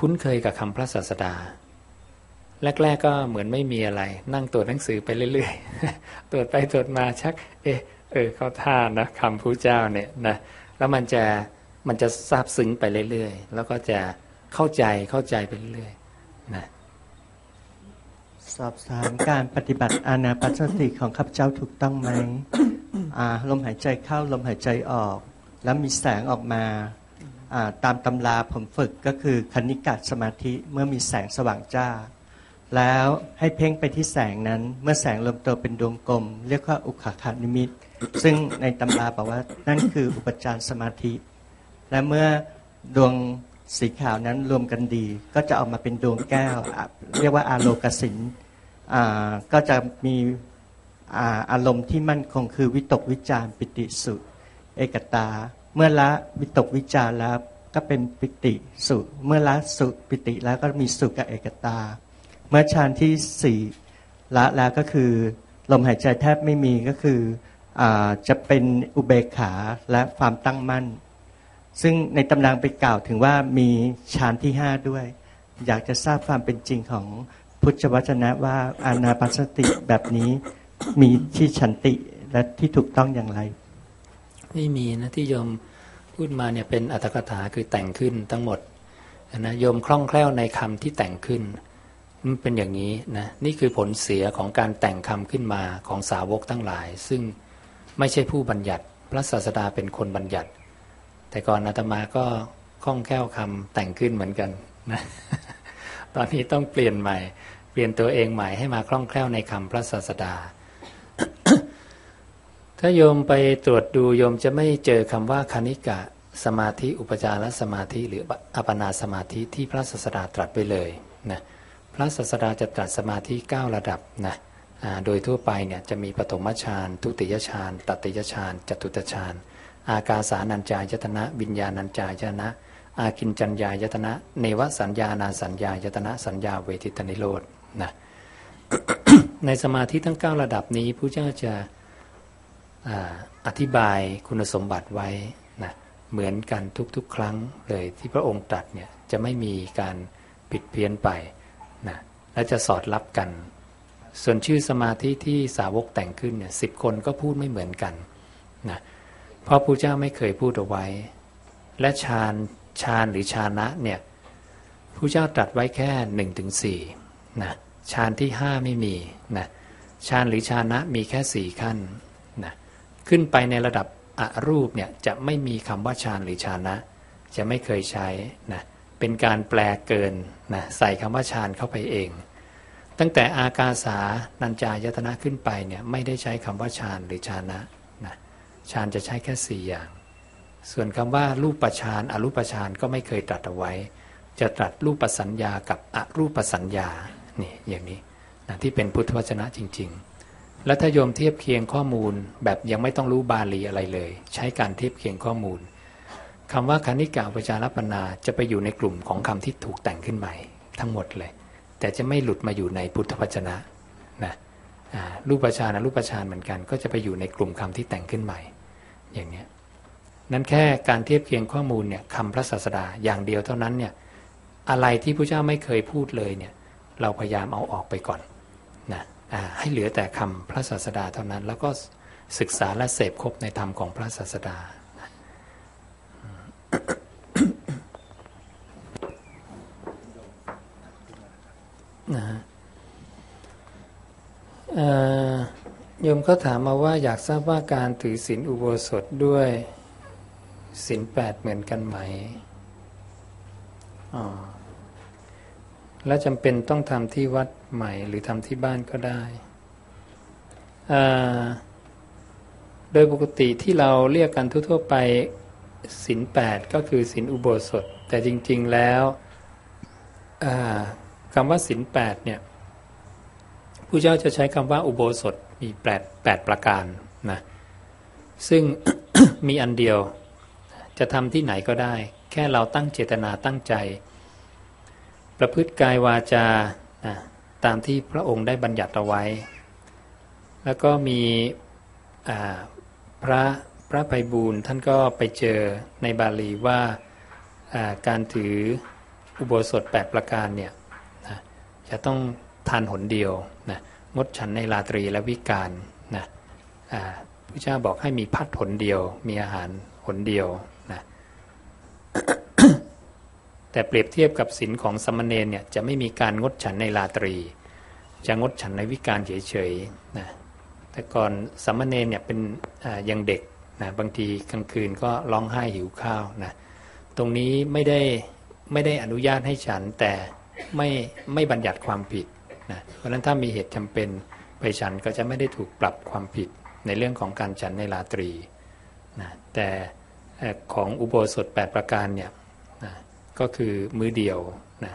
คุ้นเคยกับคำพระศาสดา แรก ๆ ก็เหมือนไม่มีอะไร นั่งตรวจหนังสือไปเรื่อย ๆ ตรวจไปตรวจมาชัก เอะเออเข้าท่านะคำพระเจ้าเนี่ยนะแล้วมันจะมันจะซาบซึ้งไปเรื่อย ๆ แล้วก็จะเข้าใจเข้าใจไปเรื่อยๆ นะ
สอบถามการปฏิบัติอานาปานสติของข้าพเจ้าถูกต้องไหมอ่าลมหายใจเข้าลมหายใจออก แล้วมีแสงออกมาอ่าตามตำราผมฝึกก็คือคณิกะสมาธิเมื่อมีแสงสว่างจ้า แล้วให้เพ่งไปที่แสงนั้น เมื่อแสงรวมตัวเป็นดวงกลม เรียกว่าอุคขานิมิต ซึ่งในตำราบอกว่านั่นคืออุปจารสมาธิ และเมื่อดวง สีขาวนั้นรวมกันดี ก็จะออกมาเป็นดวงแก้ว เรียกว่าอาโลกสินก็จะมีอาอารมณ์ที่มั่นคงคือวิตกวิจารปิติสุเอกตา เมื่อละวิตกวิจารแล้วก็เป็นปิติสุ เมื่อละสุปิติแล้วก็มีสุกับเอกตา เมื่อฌานที่สี่ละแล้วก็คือลมหายใจแทบไม่มีก็คืออจะเป็นอุเบกขาและความตั้งมั่น ซึ่งในตำรางไปกล่าวถึงว่ามีฌานที่ห้าด้วย อยากจะทราบความเป็นจริงของพุทธวจนะว่าอานาปานสติแบบนี้มีที่ฉันติและที่ถูกต้องอย่างไร
ไม่มีนะที่โยมพูดมาเนี่ยเป็นอัตถกถาคือแต่งขึ้นทั้งหมดนะโยมคล่องแคล่วในคำที่แต่งขึ้นมันเป็นอย่างนี้นะนี่คือผลเสียของการแต่งคำขึ้นมาของสาวกทั้งหลาย ซึ่งไม่ใช่ผู้บัญญัติ พระศาสดาเป็นคนบัญญัติ แต่ก่อนอาตมาก็คล่องแคล่วคำแต่งขึ้นเหมือนกันนะตอนนี้ต้องเปลี่ยนใหม่ เปลี่ยนตัวเองใหม่ให้มาคล่องแคล่วในคำพระศาสดา ถ้าโยมไปตรวจดูโยมจะไม่เจอคำว่าคณิกะสมาธิอุปจารสมาธิหรืออัปนาสมาธิที่พระศาสดาตรัสไปเลยนะพระศาสดาจะตรัสสมาธิ 9 ระดับนะโดยทั่วไปเนี่ยจะมีปฐมฌานทุติยฌานตติยฌานจตุตฌาน อากาสานัญจายตนะวิญญาณัญจายตนะ อากินจัญญายตนะ เนวสัญญานาสัญญายตนะ สัญญาเวทิตนิโรธนะในสมาธิทั้ง 9 ระดับนี้พระเจ้าจะอธิบายคุณสมบัติไว้นะเหมือนกันทุกๆ ครั้งเลยที่พระองค์ตรัสเนี่ยจะไม่มีการผิดเพี้ยนไปนะและจะสอดรับกัน ส่วนชื่อสมาธิที่สาวกแต่งขึ้นเนี่ยสิบคนก็พูดไม่เหมือนกันนะ เพราะพระเจ้าไม่เคยพูดเอาไว้ และฌานฌานหรือฌานะเนี่ยพระเจ้าตรัสไว้แค่หนึ่งถึงสี่นะฌานที่ห้าไม่มีนะฌานหรือฌานะมีแค่สี่ขั้นนะขึ้นไปในระดับอรูปเนี่ยจะไม่มีคำว่าฌานหรือฌานะ จะไม่เคยใช้นะเป็นการแปลเกินนะใส่คำว่าฌานเข้าไปเอง ตั้งแต่อากาสานัญจายตนะขึ้นไปเนี่ยไม่ได้ใช้คำว่าฌานหรือฌานะ ฌานจะใช้แค่สี่อย่าง ส่วนคำว่ารูปปฌานอรูปฌานก็ไม่เคยตรัสเอาไว้ จะตรัสรูปสัญญากับอรูปสัญญานี่อย่างนี้นะที่เป็นพุทธวจนะจริง ๆ แล้วถ้าโยมเทียบเคียงข้อมูลแบบยังไม่ต้องรู้บาลีอะไรเลย ใช้การเทียบเคียงข้อมูลคำว่าคณิกาปจารปนาจะไปอยู่ในกลุ่มของคำที่ถูกแต่งขึ้นใหม่ ทั้งหมดเลย แต่จะไม่หลุดมาอยู่ในพุทธวจนะนะอ่ารูปฌานอรูปฌานเหมือนกัน ก็จะไปอยู่ในกลุ่มคำที่แต่งขึ้นใหม่ อย่างเนี้ยนั้นแค่การเทียบเคียงข้อมูลเนี่ยคำพระศาสดาอย่างเดียวเท่านั้นเนี่ยอะไรที่พระเจ้าไม่เคยพูดเลยเนี่ยเราพยายามเอาออกไปก่อนนะให้เหลือแต่คำพระศาสดาเท่านั้น แล้วก็ศึกษาและเสพครบในธรรมของพระศาสดานะนะฮะเอ่อ โยมก็ถามมาว่าอยากทราบว่าการถือศีลอุโบสถด้วยศีลแปดเหมือนกันไหมอ๋อแล้วจำเป็นต้องทำที่วัดใหม่หรือทำที่บ้านก็ได้ โดยปกติที่เราเรียกกันทั่วๆไปศีลแปดก็คือศีลอุโบสถ แต่จริงๆแล้วคำว่าศีลแปดเนี่ย ผู้เจ้าจะใช้คำว่าอุโบสถมีแปดแปดประการนะซึ่ง มีอันเดียวจะทำที่ไหนก็ได้ แค่เราตั้งเจตนาตั้งใจ ประพฤติกายวาจานะตามที่พระองค์ได้บัญญัติเอาไว้ แล้วก็มีพระพระไพบูลท่านก็ไปเจอในบาลีว่าการถืออุโบสถ 8 ประการเนี่ยจะต้อง ทานหนเดียวนะงดฉันในราตรีและวิกาลนะพระเจ้าบอกให้มีพัดหนเดียว มีอาหารหนเดียวนะแต่เปรียบเทียบกับศีลของสมณเณรเนี่ยจะไม่มีการงดฉันในราตรี จะงดฉันในวิกาลเฉยๆนะแต่ก่อนสมณเณรเนี่ยเป็นยังเด็กนะบางทีกลางคืนก็ร้องไห้หิวข้าวนะตรงนี้ไม่ได้ไม่ได้อนุญาตให้ฉันแต่ไม่ไม่บัญญัติความผิด นะเพราะฉะนั้นถ้ามีเหตุจำเป็นไปฉันก็จะไม่ได้ถูกปรับความผิดในเรื่องของการฉันในราตรีนะแต่ของอุโบสถ 8 ประการเนี่ยนะก็คือมื้อเดียวนะ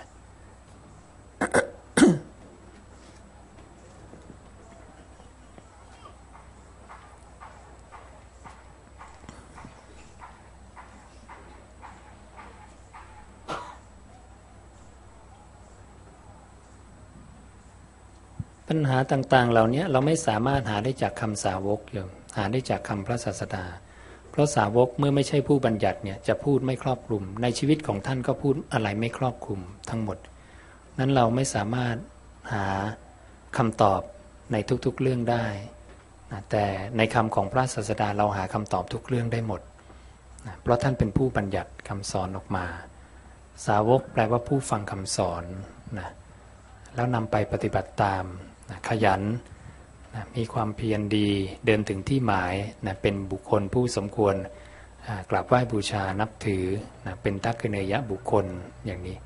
ปัญหาต่างๆ เหล่านี้เราไม่สามารถหาได้จากคำสาวกโยมหาได้จากคำพระศาสดา เพราะสาวกเมื่อไม่ใช่ผู้บัญญัติเนี่ยจะพูดไม่ครอบคลุม ในชีวิตของท่านก็พูดอะไรไม่ครอบคลุมทั้งหมด นั้นเราไม่สามารถหาคำตอบในทุกๆเรื่องได้นะแต่ในคำของพระศาสดาเราหาคำตอบทุกเรื่องได้หมดนะเพราะท่านเป็นผู้บัญญัติคำสอนออกมา สาวกแปลว่าผู้ฟังคำสอนนะแล้วนำไปปฏิบัติตาม ขยันนะมีความเพียรดีเดินถึงที่หมายนะเป็นบุคคลผู้สมควรกราบไหว้บูชานับถือนะเป็นทักษิเนยะบุคคลอย่างนี้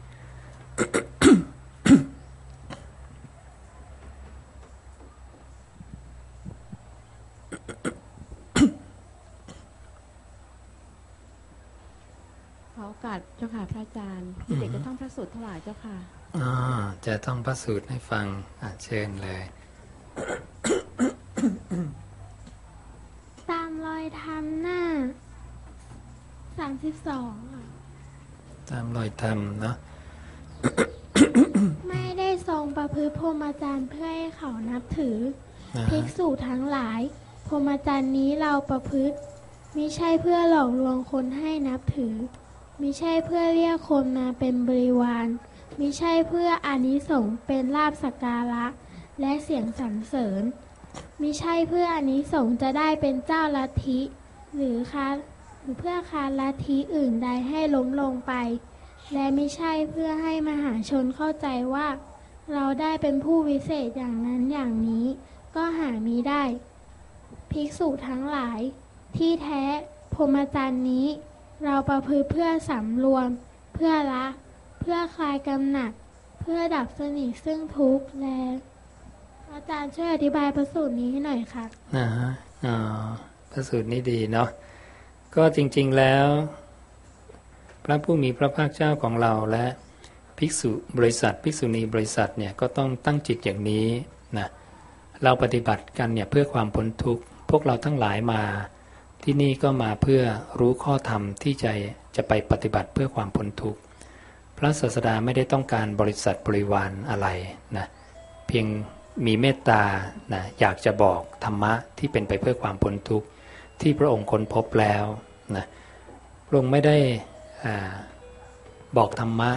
ขอโอกาสเจ้าค่ะพระอาจารย์เด็กจะต้องพระสูตรถวายเจ้าค่ะ
จะต้องพระสูตรให้ฟังอ่าเชิญเลย
ตามรอยธรรมหน้าสามสิบสอง
ตามรอยธรรมเนาะ
ไม่ได้ทรงประพฤติพรหมจรรย์เพื่อให้เขานับถือ
นะ
ภิกษุทั้งหลาย พรหมจรรย์นี้เราประพฤติมิใช่เพื่อหลอกลวงคนให้นับถือมิใช่เพื่อเรียกคนมาเป็นบริวาร มิใช่เพื่ออานิสงส์เป็นลาบสักการะ และเสียงสรรเสริญ มิใช่เพื่ออานิสงส์จะได้เป็นเจ้าลัทธิ หรือคาหรือเพื่อคาลัทธิอื่นใดให้ล้มลงไป และม่ใช่เพื่อให้มหาชนเข้าใจว่า เราได้เป็นผู้วิเศษอย่างนั้นอย่างนี้ ก็หามีได้ ภิกษุทั้งหลาย ที่แท้พรหมจรรย์นี้ เราประพฤติเพื่อสำรวม เพื่อละ พื่อคลายกำหนัด เพื่อดับสนิทซึ่งทุกข์และอาจารย์ช่วยอธิบายประสูตรนี้ให้หน่อยค่ะ
นะฮะอ๋อพระสูตรนี้ดีเนาะก็จริงๆแล้ว พระผู้มีพระภาคเจ้าของเราและภิกษุบริษัท ภิกษุณีบริษัทเนี่ยก็ต้องตั้งจิตอย่างนี้นะเราปฏิบัติกันเนี่ยเพื่อความพ้นทุกข์พวกเราทั้งหลายมาที่นี่ก็มาเพื่อรู้ข้อธรรมที่จะจะไปปฏิบัติเพื่อความพ้นทุกข์ พระศาสดาไม่ได้ต้องการบริษัทบริวารอะไรนะเพียงมีเมตตานะอยากจะบอกธรรมะที่เป็นไปเพื่อความพ้นทุกข์ที่พระองค์ค้นพบแล้วนะพระองค์ไม่ได้อบอกธรรมะ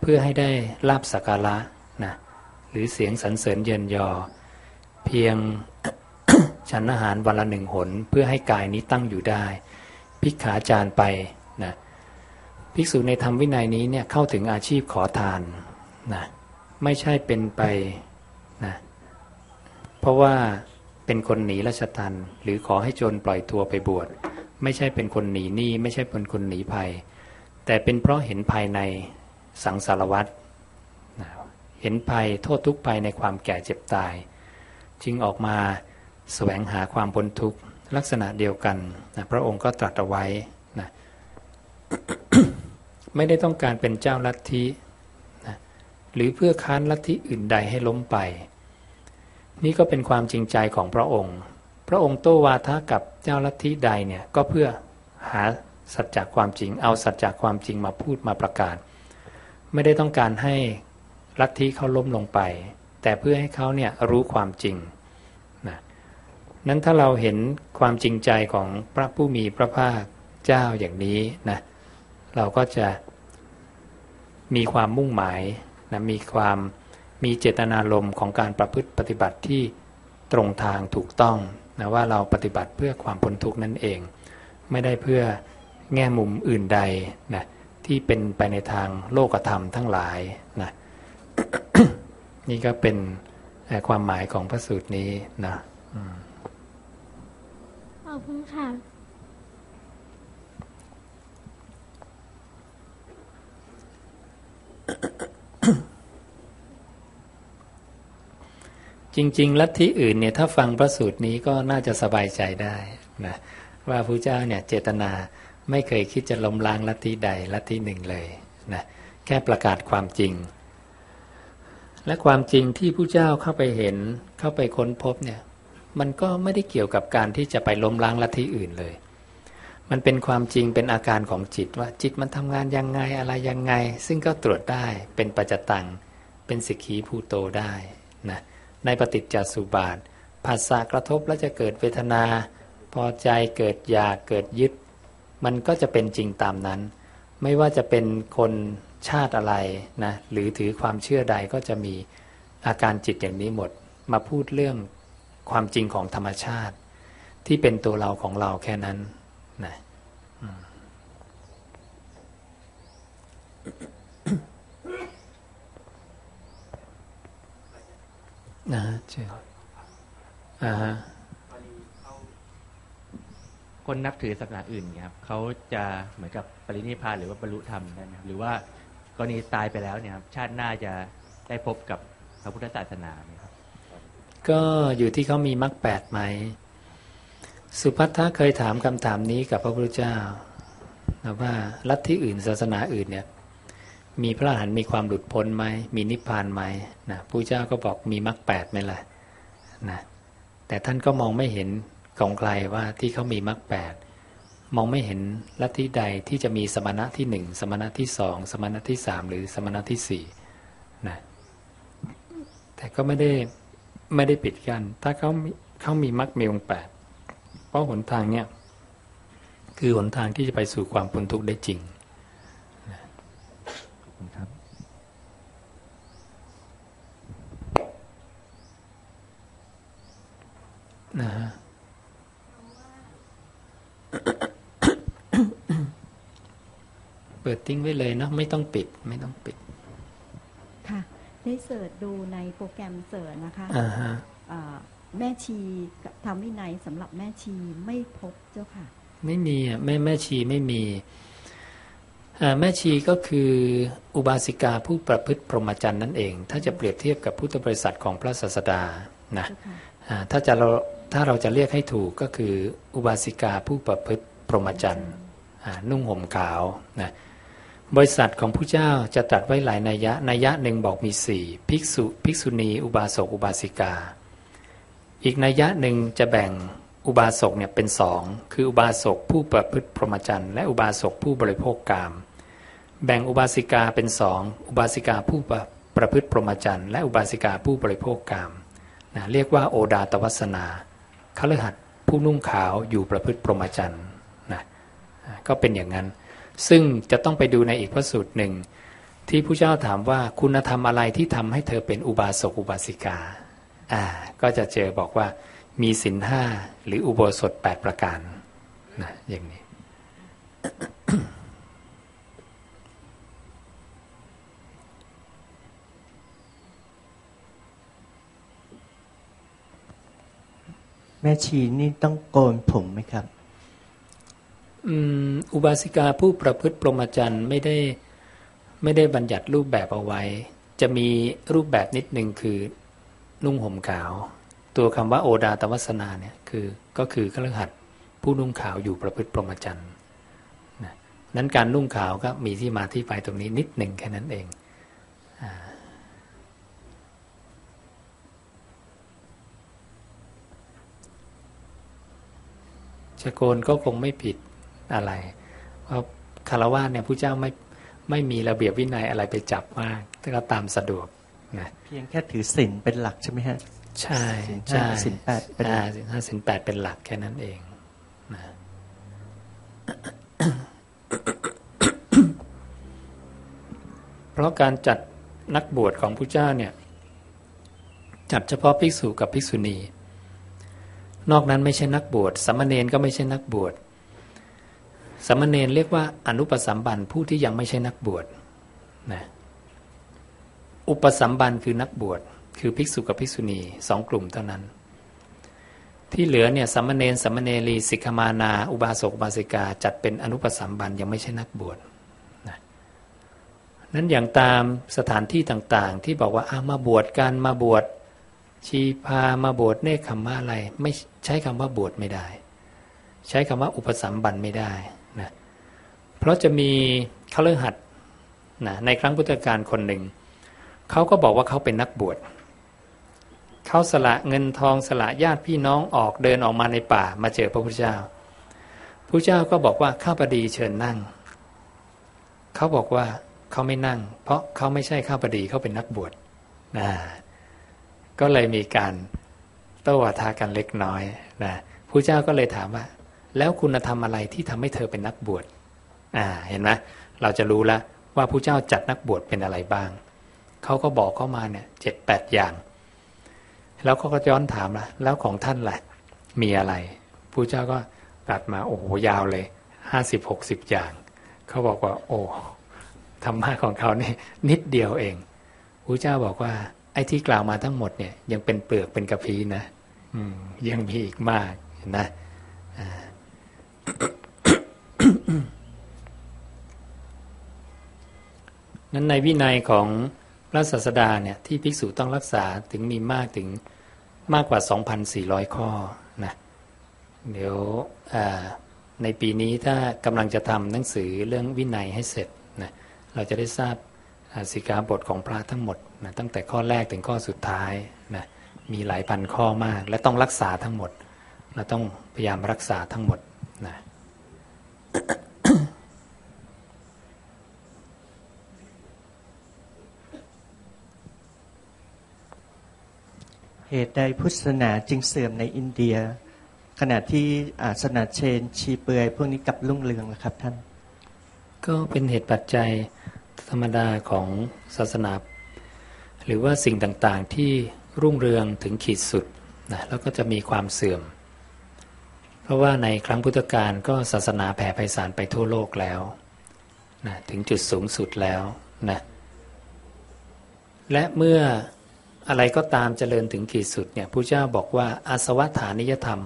เพื่อให้ได้ลาบสักการะนะหรือเสียงสรรเสริญเยินยอ เพียงฉันอาหารวันละหนึ่งหน เพื่อให้กายนี้ตั้งอยู่ได้ พิกขาจารไป ภิกษุในธรรมวินัยนี้เนี่ยเข้าถึงอาชีพขอทานนะไม่ใช่เป็นไปนะเพราะว่าเป็นคนหนีราชทันหรือขอให้โจรปล่อยตัวไปบวชไม่ใช่เป็นคนหนีหนี้ไม่ใช่เป็นคนหนีภัย แต่เป็นเพราะเห็นภายในสังสารวัตรนะเห็นภัยโทษทุกภัยในความแก่เจ็บตาย จึงออกมาแสวงหาความพ้นทุกข์ลักษณะเดียวกันนะพระองค์ก็ตรัสเอาไว้นะ ไม่ได้ต้องการเป็นเจ้าลัทธินะหรือเพื่อค้านลัทธิอื่นใดให้ล้มไป นี่ก็เป็นความจริงใจของพระองค์ พระองค์โต้วาทะกับเจ้าลัทธิใดเนี่ยก็เพื่อหาสัจจความจริง เอาสัจจความจริงมาพูดมาประกาศ ไม่ได้ต้องการให้ลัทธิเขาล้มลงไป แต่เพื่อให้เขาเนี่ยรู้ความจริงนะนั้นถ้าเราเห็นความจริงใจของพระผู้มีพระภาคเจ้าอย่างนี้นะ เราก็จะมีความมุ่งหมายนะมีความมีเจตนารมณ์ของการประพฤติปฏิบัติที่ตรงทางถูกต้องนะว่าเราปฏิบัติเพื่อความพ้นทุกข์นั่นเอง ไม่ได้เพื่อแง่มุมอื่นใดนะที่เป็นไปในทางโลกธรรมทั้งหลายนะนี่ก็เป็นความหมายของพระสูตรนี้นะ
ขอบคุณค่ะ
จริง ๆ ลัทธิอื่นเนี่ยถ้าฟังพระสูตรนี้ก็น่าจะสบายใจได้นะว่าพระเจ้าเนี่ยเจตนาไม่เคยคิดจะล้มล้างลัทธิใดลัทธิหนึ่งเลยนะแค่ประกาศความจริง และความจริงที่ผู้เจ้าเข้าไปเห็นเข้าไปค้นพบเนี่ยมันก็ไม่ได้เกี่ยวกับการที่จะไปล้มล้างลัทธิอื่นเลย มันเป็นความจริงเป็นอาการของจิตว่าจิตมันทำงานยังไงอะไรยังไง ซึ่งก็ตรวจได้เป็นปัจจตัง เป็นสิกขีภูโตได้นะในปฏิจจสุบาทภาษากระทบแล้วจะเกิดเวทนา พอใจเกิดอยากเกิดยึด มันก็จะเป็นจริงตามนั้น ไม่ว่าจะเป็นคนชาติอะไรนะหรือถือความเชื่อใดก็จะมีอาการจิตอย่างนี้หมด มาพูดเรื่องความจริงของธรรมชาติ ที่เป็นตัวเราของเราแค่นั้น นะอืมนะฮะเชิญอ่าฮะ
คนนับถือศาสนาอื่นเนี่ยครับเขาจะเหมือนกับปรินิพพานหรือว่าบรรลุธรรมได้ไหมครับหรือว่ากรณีตายไปแล้วเนี่ยครับชาติหน้าจะได้พบกับพระพุทธศาสนาไหมครับ
ก็อยู่ที่เขามีมรรคแปดไหม สุภัททะเคยถามคำถามนี้กับพระพุทธเจ้านะว่าลัทธิอื่นศาสนาอื่นเนี่ยมีพระอรหันต์มีความหลุดพ้นไหมมีนิพพานไหมนะพระเจ้าก็บอกมีมรรคแปดไหมล่ะนะแต่ท่านก็มองไม่เห็นของใครว่าที่เขามีมรรคแปดมองไม่เห็นลัทธิใดที่จะมีสมณะที่หนึ่งสมณะที่สองสมณะที่สามหรือสมณะที่สี่นะแต่ก็ไม่ได้ไม่ได้ปิดกัน ถ้าเขาเขามีมรรคมีองค์แปด เพราะหนทางเนี่ยคือหนทางที่จะไปสู่ความพ้นทุกข์ได้จริง
ขอบคุณครับ
นะฮะเปิดทิ้งไว้เลยเนาะไม่ต้องปิดไม่ต้องปิด
ค่ะ ได้เสิร์ชดูในโปรแกรมเสิร์ชนะคะ
อ่าฮะ
อ่า แม่ชีกับทำวินัยสำหรับแม่ชีไม่พบเจ้าค่ะ
ไม่มีอะแม่แม่ชีไม่มีอ่าแม่ชีก็คืออุบาสิกาผู้ประพฤติพรหมจรรย์นั่นเอง ถ้าจะเปรียบเทียบกับพุทธบริษัทของพระศาสดานะ
เจ้าค่ะ
อ่าถ้าจะเราถ้าเราจะเรียกให้ถูกก็คืออุบาสิกาผู้ประพฤติพรหมจรรย์อ่านุ่งห่มขาวนะบริษัทของผู้เจ้าจะตรัดไว้หลายนัยยะนัยยะหนึ่งบอกมีสี่ภิกษุ ภิกษุณี อุบาสกอุบาสิกา อีกนัยยะหนึ่งจะแบ่งอุบาสกเนี่ยเป็นสองคืออุบาสกผู้ประพฤติพรหมจรรย์และอุบาสกผู้บริโภคกาม แบ่งอุบาสิกาเป็นสองอุบาสิกาผู้ประพฤติพรหมจรรย์และอุบาสิกาผู้บริโภคกามนะเรียกว่าโอดาตวัสนาคฤหัสผู้ผู้นุ่งขาวอยู่ประพฤติพรหมจรรย์นะก็เป็นอย่างนั้น ซึ่งจะต้องไปดูในอีกพระสูตรหนึ่ง ที่ผู้เจ้าถามว่าคุณธรรมอะไรที่ทำให้เธอเป็นอุบาสกอุบาสิกา อ่าก็จะเจอบอกว่ามีศีลห้าหรืออุโบสถ 8 ประการนะอย่างนี้
แม่ชีนี่ต้องโกนผมไหมครับ
อืมอุบาสิกาผู้ประพฤติพรหมจรรย์ไม่ได้ไม่ได้บัญญัติรูปแบบเอาไว้ จะมีรูปแบบนิดหนึ่งคือ นุ่งห่มขาว ตัวคำว่าโอดาตวัสนาเนี่ยคือก็คือขลหัดผู้นุ่งขาวอยู่ประพฤติพรหมจรรย์นะนั้นการนุ่งขาวก็มีที่มาที่ไปตรงนี้นิดหนึ่งแค่นั้นเองอาจะโกนก็คงไม่ผิดอะไร เพราะคารวะเนี่ยผู้เจ้าไม่ไม่มีระเบียบวินัยอะไรไปจับมากแต่ก็ตามสะดวก นะ
เพียงแค่ถือศีลเป็นหลักใช่ไหมฮะ
ใช่
ศีล
ใช่
ห้าศีลแปดเป็นหลั
อ่ากศีลห้าศีลแปดเป็นหลักแค่นั้นเองนะเพราะการจัดนักบวชของพระเจ้าเนี่ย จัดเฉพาะภิกษุกับภิกษุณี นอกนั้นไม่ใช่นักบวชสามเณรก็ไม่ใช่นักบวชสามเณรเรียกว่าอนุปสัมบันผู้ที่ยังไม่ใช่นักบวชนะ อุปสัมบันคือนักบวชคือภิกษุกับภิกษุณีสองกลุ่มเท่านั้น ที่เหลือเนี่ยสัมมาเนสัมมาเนรีสิกขมานา อุบาสกอุบาสิกาจัดเป็นอนุปสัมบันยังไม่ใช่นักบวชนะนั้นอย่างตามสถานที่ต่างๆ ที่บอกว่าอามาบวชกันมาบวชชีพามาบวชเนคขมะอะไร ไม่ใช้คำว่าบวชไม่ได้ ใช้คำว่าอุปสัมบันไม่ได้นะเพราะจะมีขเลหัดนะในครั้งพุทธกาลคนหนึ่ง เขาก็บอกว่าเขาเป็นนักบวชเขาสละเงินทองสละญาติพี่น้องออกเดินออกมาในป่ามาเจอพระพุทธเจ้าพระเจ้าก็บอกว่าข้าพดีเชิญนั่ง เขาบอกว่าเขาไม่นั่ง เพราะเขาไม่ใช่ข้าพดีเขาเป็นนักบวชนะก็เลยมีการโต้วาทากันเล็กน้อยนะพระเจ้าก็เลยถามว่า แล้วคุณธรรมอะไรที่ทำให้เธอเป็นนักบวชอ่าเห็นไหมเราจะรู้แล้วว่าพระเจ้าจัดนักบวชเป็นอะไรบ้าง เขาก็บอกเข้ามาเนี่ยเจ็ดแปดอย่าง แล้วเขาก็ย้อนถามละแล้วของท่านแหละมีอะไรพระเจ้าก็ตัดมาโอ้โหยาวเลยห้าสิบหกสิบอย่าง เขาบอกว่า โอ้ธรรมะของเขานี่นิดเดียวเองพระเจ้าบอกว่า ไอ้ที่กล่าวมาทั้งหมดเนี่ย ยังเป็นเปลือกเป็นกระพีนะอืมยังมีอีกมากนนะอ่านั้นในวินัยของ พระศาสดาเนี่ยที่ภิกษุต้องรักษาถึงมีมากถึงมากกว่า 2,400 ข้อนะเดี๋ยวในปีนี้ถ้ากำลังจะทำหนังสือเรื่องวินัยให้เสร็จนะเราจะได้ทราบสิกขาบทของพระทั้งหมดนะตั้งแต่ข้อแรกถึงข้อสุดท้ายนะมีหลายพันข้อมาก และต้องรักษาทั้งหมดเราต้องพยายามรักษาทั้งหมดนะ
เหตุใดพุทธศาสนาจึงเสื่อมในอินเดีย ขณะที่ศาสนาเชนชีเปือยพวกนี้กลับรุ่งเรืองนะครับท่าน
ก็เป็นเหตุปัจจัยธรรมดาของศาสนา หรือว่าสิ่งต่างๆที่รุ่งเรืองถึงขีดสุดนะแล้วก็จะมีความเสื่อม เพราะว่าในครั้งพุทธกาลก็ศาสนาแผ่ไพศาลไปทั่วโลกแล้วนะถึงจุดสูงสุดแล้วนะและเมื่อ อะไรก็ตามเจริญถึงขีดสุดเนี่ยพระเจ้าบอกว่าอาสวัฏฐานิยธรรม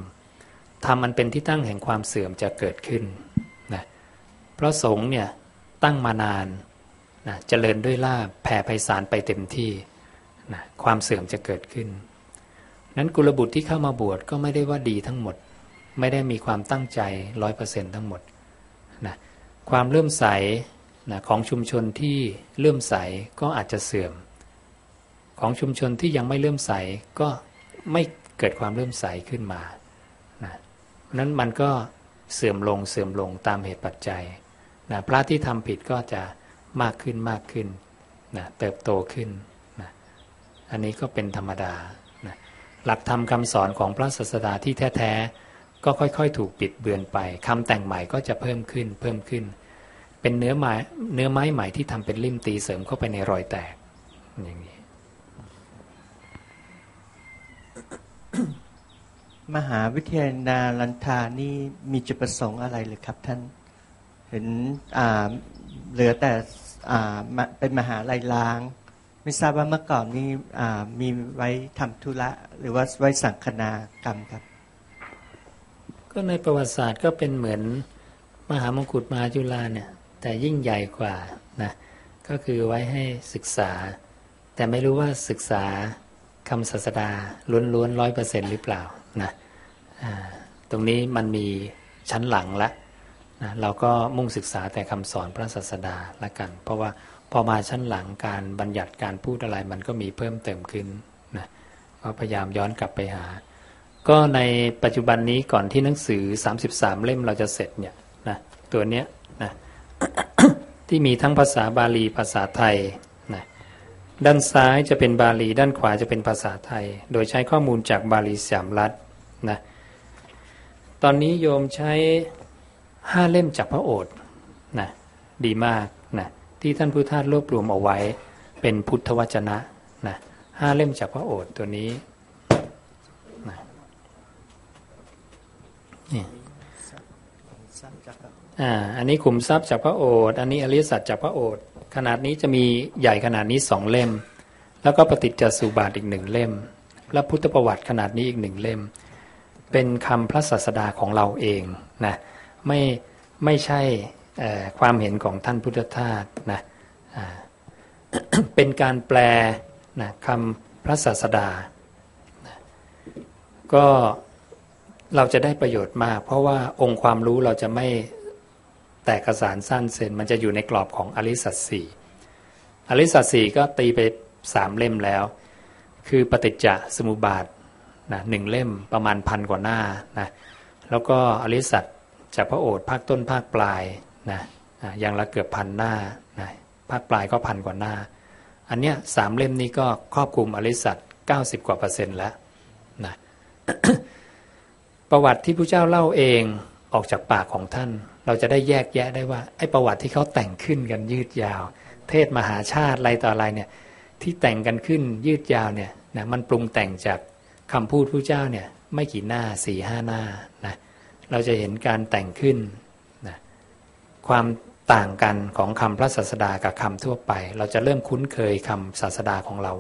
ธรรมมันเป็นที่ตั้งแห่งความเสื่อมจะเกิดขึ้นนะเพราะสงฆ์เนี่ยตั้งมานานนะเจริญด้วยลาภแผ่ไพศาลไปเต็มที่นะความเสื่อมจะเกิดขึ้น นั้นกุลบุตรที่เข้ามาบวชก็ไม่ได้ว่าดีทั้งหมด ไม่ได้มีความตั้งใจร้อยเปอร์เซ็นต์ทั้งหมดนะความเลื่อมใสนะของชุมชนที่เลื่อมใสก็อาจจะเสื่อม ของชุมชนที่ยังไม่เลื่มใสก็ไม่เกิดความเลื่มใสขึ้นมานะนั้นมันก็เสื่อมลงเสื่อมลงตามเหตุปัจจัยนะพระที่ทำผิดก็จะมากขึ้นมากขึ้นนะเติบโตขึ้นนะอันนี้ก็เป็นธรรมดานะหลักธรรมคำสอนของพระศาสดาที่แท้ๆ ก็ค่อยๆ ถูกปิดเบือนไปคำแต่งใหม่ก็จะเพิ่มขึ้นเพิ่มขึ้น เป็นเนื้อไม้เนื้อไม้ใหม่ที่ทำเป็นลิ่มตีเสริมเข้าไปในรอยแตกอย่างนี้
มหาวิทยาลัยนาลันทานี่มีจุดประสงค์อะไรเลยครับท่าน เห็นเหลือแต่เป็นมหาลัยล้าง ไม่ทราบว่าเมื่อก่อนนี้อ่มีไว้ทำธุระหรือว่าไว้สังคณากรรมครับ
ก็ในประวัติศาสตร์ก็เป็นเหมือนมหามงกุฎมหาจุฬาเนี่ย แต่ยิ่งใหญ่กว่านะก็คือไว้ให้ศึกษา แต่ไม่รู้ว่าศึกษาคำศาสดาล้วนๆร้อยเปอร์เซ็นต์หรือเปล่า นะตรงนี้มันมีชั้นหลังละนะเราก็มุ่งศึกษาแต่คำสอนพระศาสดาละกัน เพราะว่าพอมาชั้นหลังการบัญญัติการพูดอะไรมันก็มีเพิ่มเติมขึ้นนะก็พยายามย้อนกลับไปหา ก็ในปัจจุบันนี้ก่อนที่หนังสือ 33 เล่มเราจะเสร็จเนี่ยนะตัวเนี้ยนะที่มีทั้งภาษาบาลีภาษาไทยนะด้านซ้ายจะเป็นบาลี ด้านขวาจะเป็นภาษาไทย โดยใช้ข้อมูลจากบาลีสามรัฐ นะตอนนี้โยมใช้ห้าเล่มจากพระโอษฐ์นะดีมากนะที่ท่านพุทธทาสรวบรวมเอาไว้เป็นพุทธวจนะนะห้าเล่มจากพระโอษฐ์ตัวนี้อ่าอันนี้ขุมทรัพย์จากพระโอษฐ์อันนี้อริยสัจจากพระโอษฐ์ขนาดนี้จะมีใหญ่ขนาดนี้สองเล่ม แล้วก็ปฏิจจสุบาทอีกหนึ่งเล่ม และพุทธประวัติขนาดนี้อีกหนึ่งเล่ม เป็นคำพระศาสดาของเราเองนะไม่ไม่ใช่ความเห็นของท่านพุทธทาสนะเป็นการแปลนะคำพระศาสดานะก็เราจะได้ประโยชน์มาก เพราะว่าองค์ความรู้เราจะไม่แตกกระสานสั้นเซนมันจะอยู่ในกรอบของอริสัตสีอริสัตสีก็ตีไปสามเล่มแล้ว คือปฏิจจสมุปบาท นะหนึ่งเล่มประมาณพันกว่าหน้านะแล้วก็อริสัตจากพระโอษฐ์ภาคต้นภาคปลายนะอย่างละเกือบพันหน้านะภาคปลายก็พันกว่าหน้า อันเนี้ยสามเล่มนี้ก็ครอบคลุมอริสัตเก้าสิบกว่าเปอร์เซ็นต์แล้วนะประวัติที่พระเจ้าเล่าเองออกจากปากของท่าน เราจะได้แยกแยะได้ว่าไอ้ประวัติที่เขาแต่งขึ้นกันยืดยาว เทศมหาชาติอะไรต่ออะไรเนี่ยที่แต่งกันขึ้นยืดยาวเนี่ยนะมันปรุงแต่งจาก คำพูดพระเจ้าเนี่ยไม่กี่หน้าสี่ห้าหน้านะเราจะเห็นการแต่งขึ้นนะความต่างกันของคำพระศาสดากับคำทั่วไป เราจะเริ่มคุ้นเคยคำศาสดาของเรา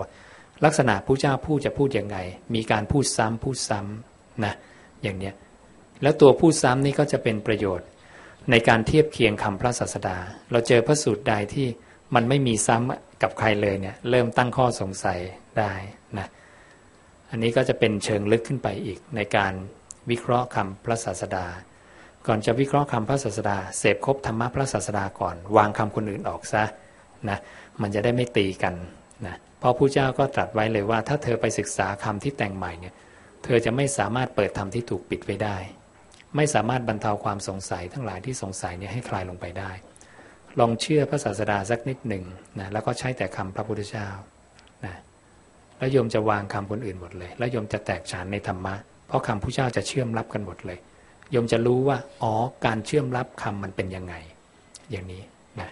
ลักษณะพระเจ้าพูดจะพูดยังไง มีการพูดซ้ำพูดซ้ำนะอย่างเนี้ยแล้วตัวพูดซ้ำนี่ก็จะเป็นประโยชน์ ในการเทียบเคียงคำพระศาสดา เราเจอพระสูตรใดที่มันไม่มีซ้ำกับใครเลยเนี่ยเริ่มตั้งข้อสงสัยได้ อันนี้ก็จะเป็นเชิงลึกขึ้นไปอีกในการวิเคราะห์คำพระศาสดา ก่อนจะวิเคราะห์คำพระศาสดาเสพครบธรรมะพระศาสดาก่อน วางคำคนอื่นออกซะนะมันจะได้ไม่ตีกันนะเพราะผู้เจ้าก็ตรัสไว้เลยว่า ถ้าเธอไปศึกษาคำที่แต่งใหม่เนี่ยเธอจะไม่สามารถเปิดธรรมที่ถูกปิดไว้ได้ ไม่สามารถบรรเทาความสงสัยทั้งหลายที่สงสัยเนี่ยให้คลายลงไปได้ ลองเชื่อพระศาสดาสักนิดหนึ่งนะแล้วก็ใช้แต่คำพระพุทธเจ้า แล้วโยมจะวางคำคนอื่นหมดเลย แล้วโยมจะแตกฉานในธรรมะ เพราะคำพระเจ้าจะเชื่อมรับกันหมดเลยโยมจะรู้ว่าอ๋อการเชื่อมรับคำมันเป็นยังไง อย่างนี้นะ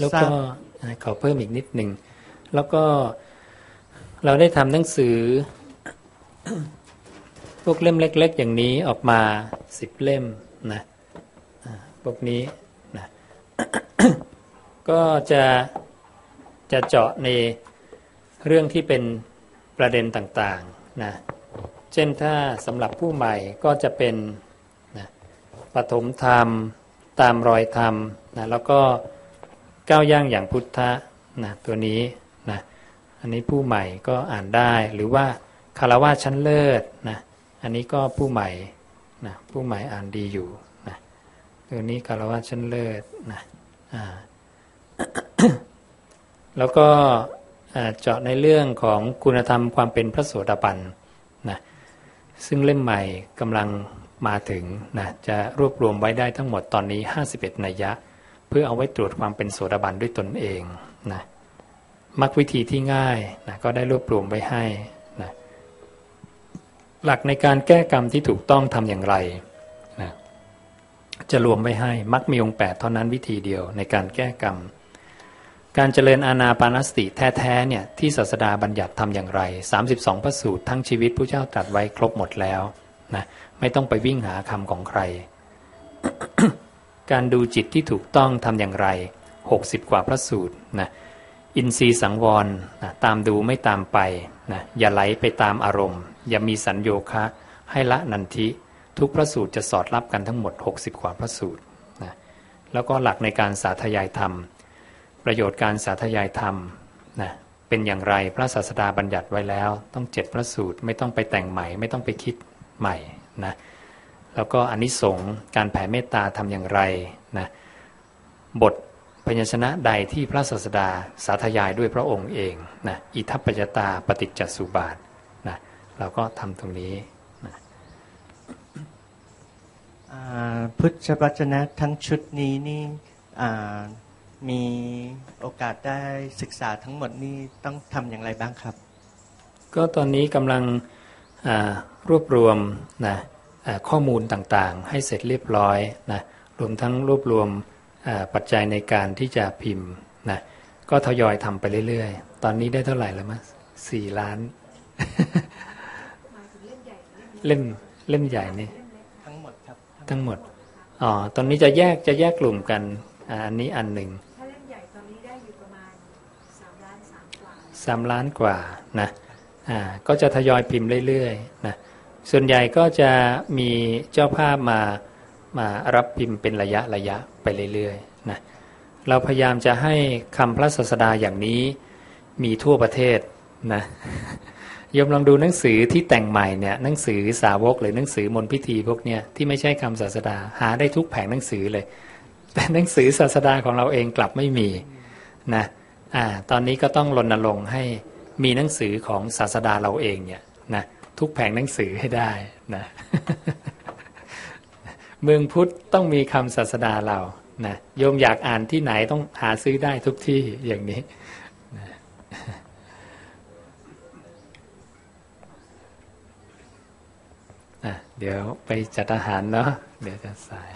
แล้วก็ขอเพิ่มอีกนิดหนึ่งแล้วก็เราได้ทำหนังสือ พวกเล่มเล็ก ๆ อย่างนี้ออกมาสิบเล่มนะพวกนี้นะก็จะ จะเจาะในเรื่องที่เป็นประเด็นต่างๆนะเช่นถ้าสำหรับผู้ใหม่ก็จะเป็นนะปฐมธรรมตามรอยธรรมนะแล้วก็ก้าวย่างอย่างพุทธะนะตัวนี้นะอันนี้ผู้ใหม่ก็อ่านได้หรือว่าคารวะชั้นเลิศนะอันนี้ก็ผู้ใหม่นะผู้ใหม่อ่านดีอยู่นะตัวนี้คารวะชั้นเลิศนะอ่า แล้วก็เจาะในเรื่องของคุณธรรมความเป็นพระโสดาบันนะซึ่งเล่มใหม่กำลังมาถึงนะจะรวบรวมไว้ได้ทั้งหมดตอนนี้ 51 นัยยะ เพื่อเอาไว้ตรวจความเป็นโสดาบันด้วยตนเองนะมักวิธีที่ง่ายนะก็ได้รวบรวมไว้ให้นะหลักในการแก้กรรมที่ถูกต้องทำอย่างไรนะจะรวมไว้ให้มักมีองค์แปดเท่านั้นวิธีเดียวในการแก้กรรม การเจริญอานาปานสติแท้ๆเนี่ยที่ศาสดาบัญญัติทำอย่างไร 32 พระสูตรทั้งชีวิตผู้เจ้าตรัสไว้ครบหมดแล้วนะไม่ต้องไปวิ่งหาคำของใคร การดูจิตที่ถูกต้องทำอย่างไร 60 กว่าพระสูตรนะอินทรีย์สังวรนะตามดูไม่ตามไปนะอย่าไหลไปตามอารมณ์ อย่ามีสัญโยคะ ให้ละนันทิทุกพระสูตรจะสอดรับกันทั้งหมด 60 กว่าพระสูตรนะแล้วก็หลักในการสาธยายธรรม ประโยชน์การสาธยายธรรมนะเป็นอย่างไรพระศาสดาบัญญัติไว้แล้ว ต้องเจ็ดพระสูตรไม่ต้องไปแต่งใหม่ ไม่ต้องไปคิดใหม่นะแล้วก็อนนิสงส์การแผ่เมตตาทำอย่างไรนะบทพยัญชนะใดที่พระศาสดาสาธยายด้วยพระองค์เองนะอิทัปปัจจตาปฏิจจสุบาทนะเราก็ทำตรงนี้
อ่าพุทธวจนะทั้งชุดนี้นี่ มีโอกาสได้ศึกษาทั้งหมดนี่ต้องทำอย่างไรบ้างครับ
ก็ตอนนี้กำลังอ่ารวบรวมนะอ่าข้อมูลต่างๆ ให้เสร็จเรียบร้อยนะรวมทั้งรวบรวมอ่าปัจจัยในการที่จะพิมพ์นะก็ทยอยทำไปเรื่อยๆ ตอนนี้ได้เท่าไหร่แล้วมั้งสี่ล้าน เล่มเล่มใหญ่นี่
ทั้งหมดครับ
ทั้งหมดอ๋อตอนนี้จะแยกจะแยกกลุ่มกันอ่าอันนี้อันหนึ่ง สามล้านกว่านะอ่าก็จะทยอยพิมพ์เรื่อยๆนะส่วนใหญ่ก็จะมีเจ้าภาพมามารับพิมพ์เป็นระยะระยะไปเรื่อยๆนะเราพยายามจะให้คำพระศาสดาอย่างนี้มีทั่วประเทศนะยมลองดูหนังสือที่แต่งใหม่เนี่ยหนังสือสาวกหรือหนังสือมนต์พิธีพวกเนี้ยที่ไม่ใช่คำศาสดาหาได้ทุกแผงหนังสือเลย แต่หนังสือศาสดาของเราเองกลับไม่มีนะ อ่าตอนนี้ก็ต้องรณรงค์ให้มีหนังสือของศาสดาเราเองเนี่ยนะทุกแผงหนังสือให้ได้นะเมืองพุทธต้องมีคำศาสดาเรานะโยมอยากอ่านที่ไหนต้องหาซื้อได้ทุกที่อย่างนี้นะอะเดี๋ยวไปจัดอาหารเนาะเดี๋ยวจะสาย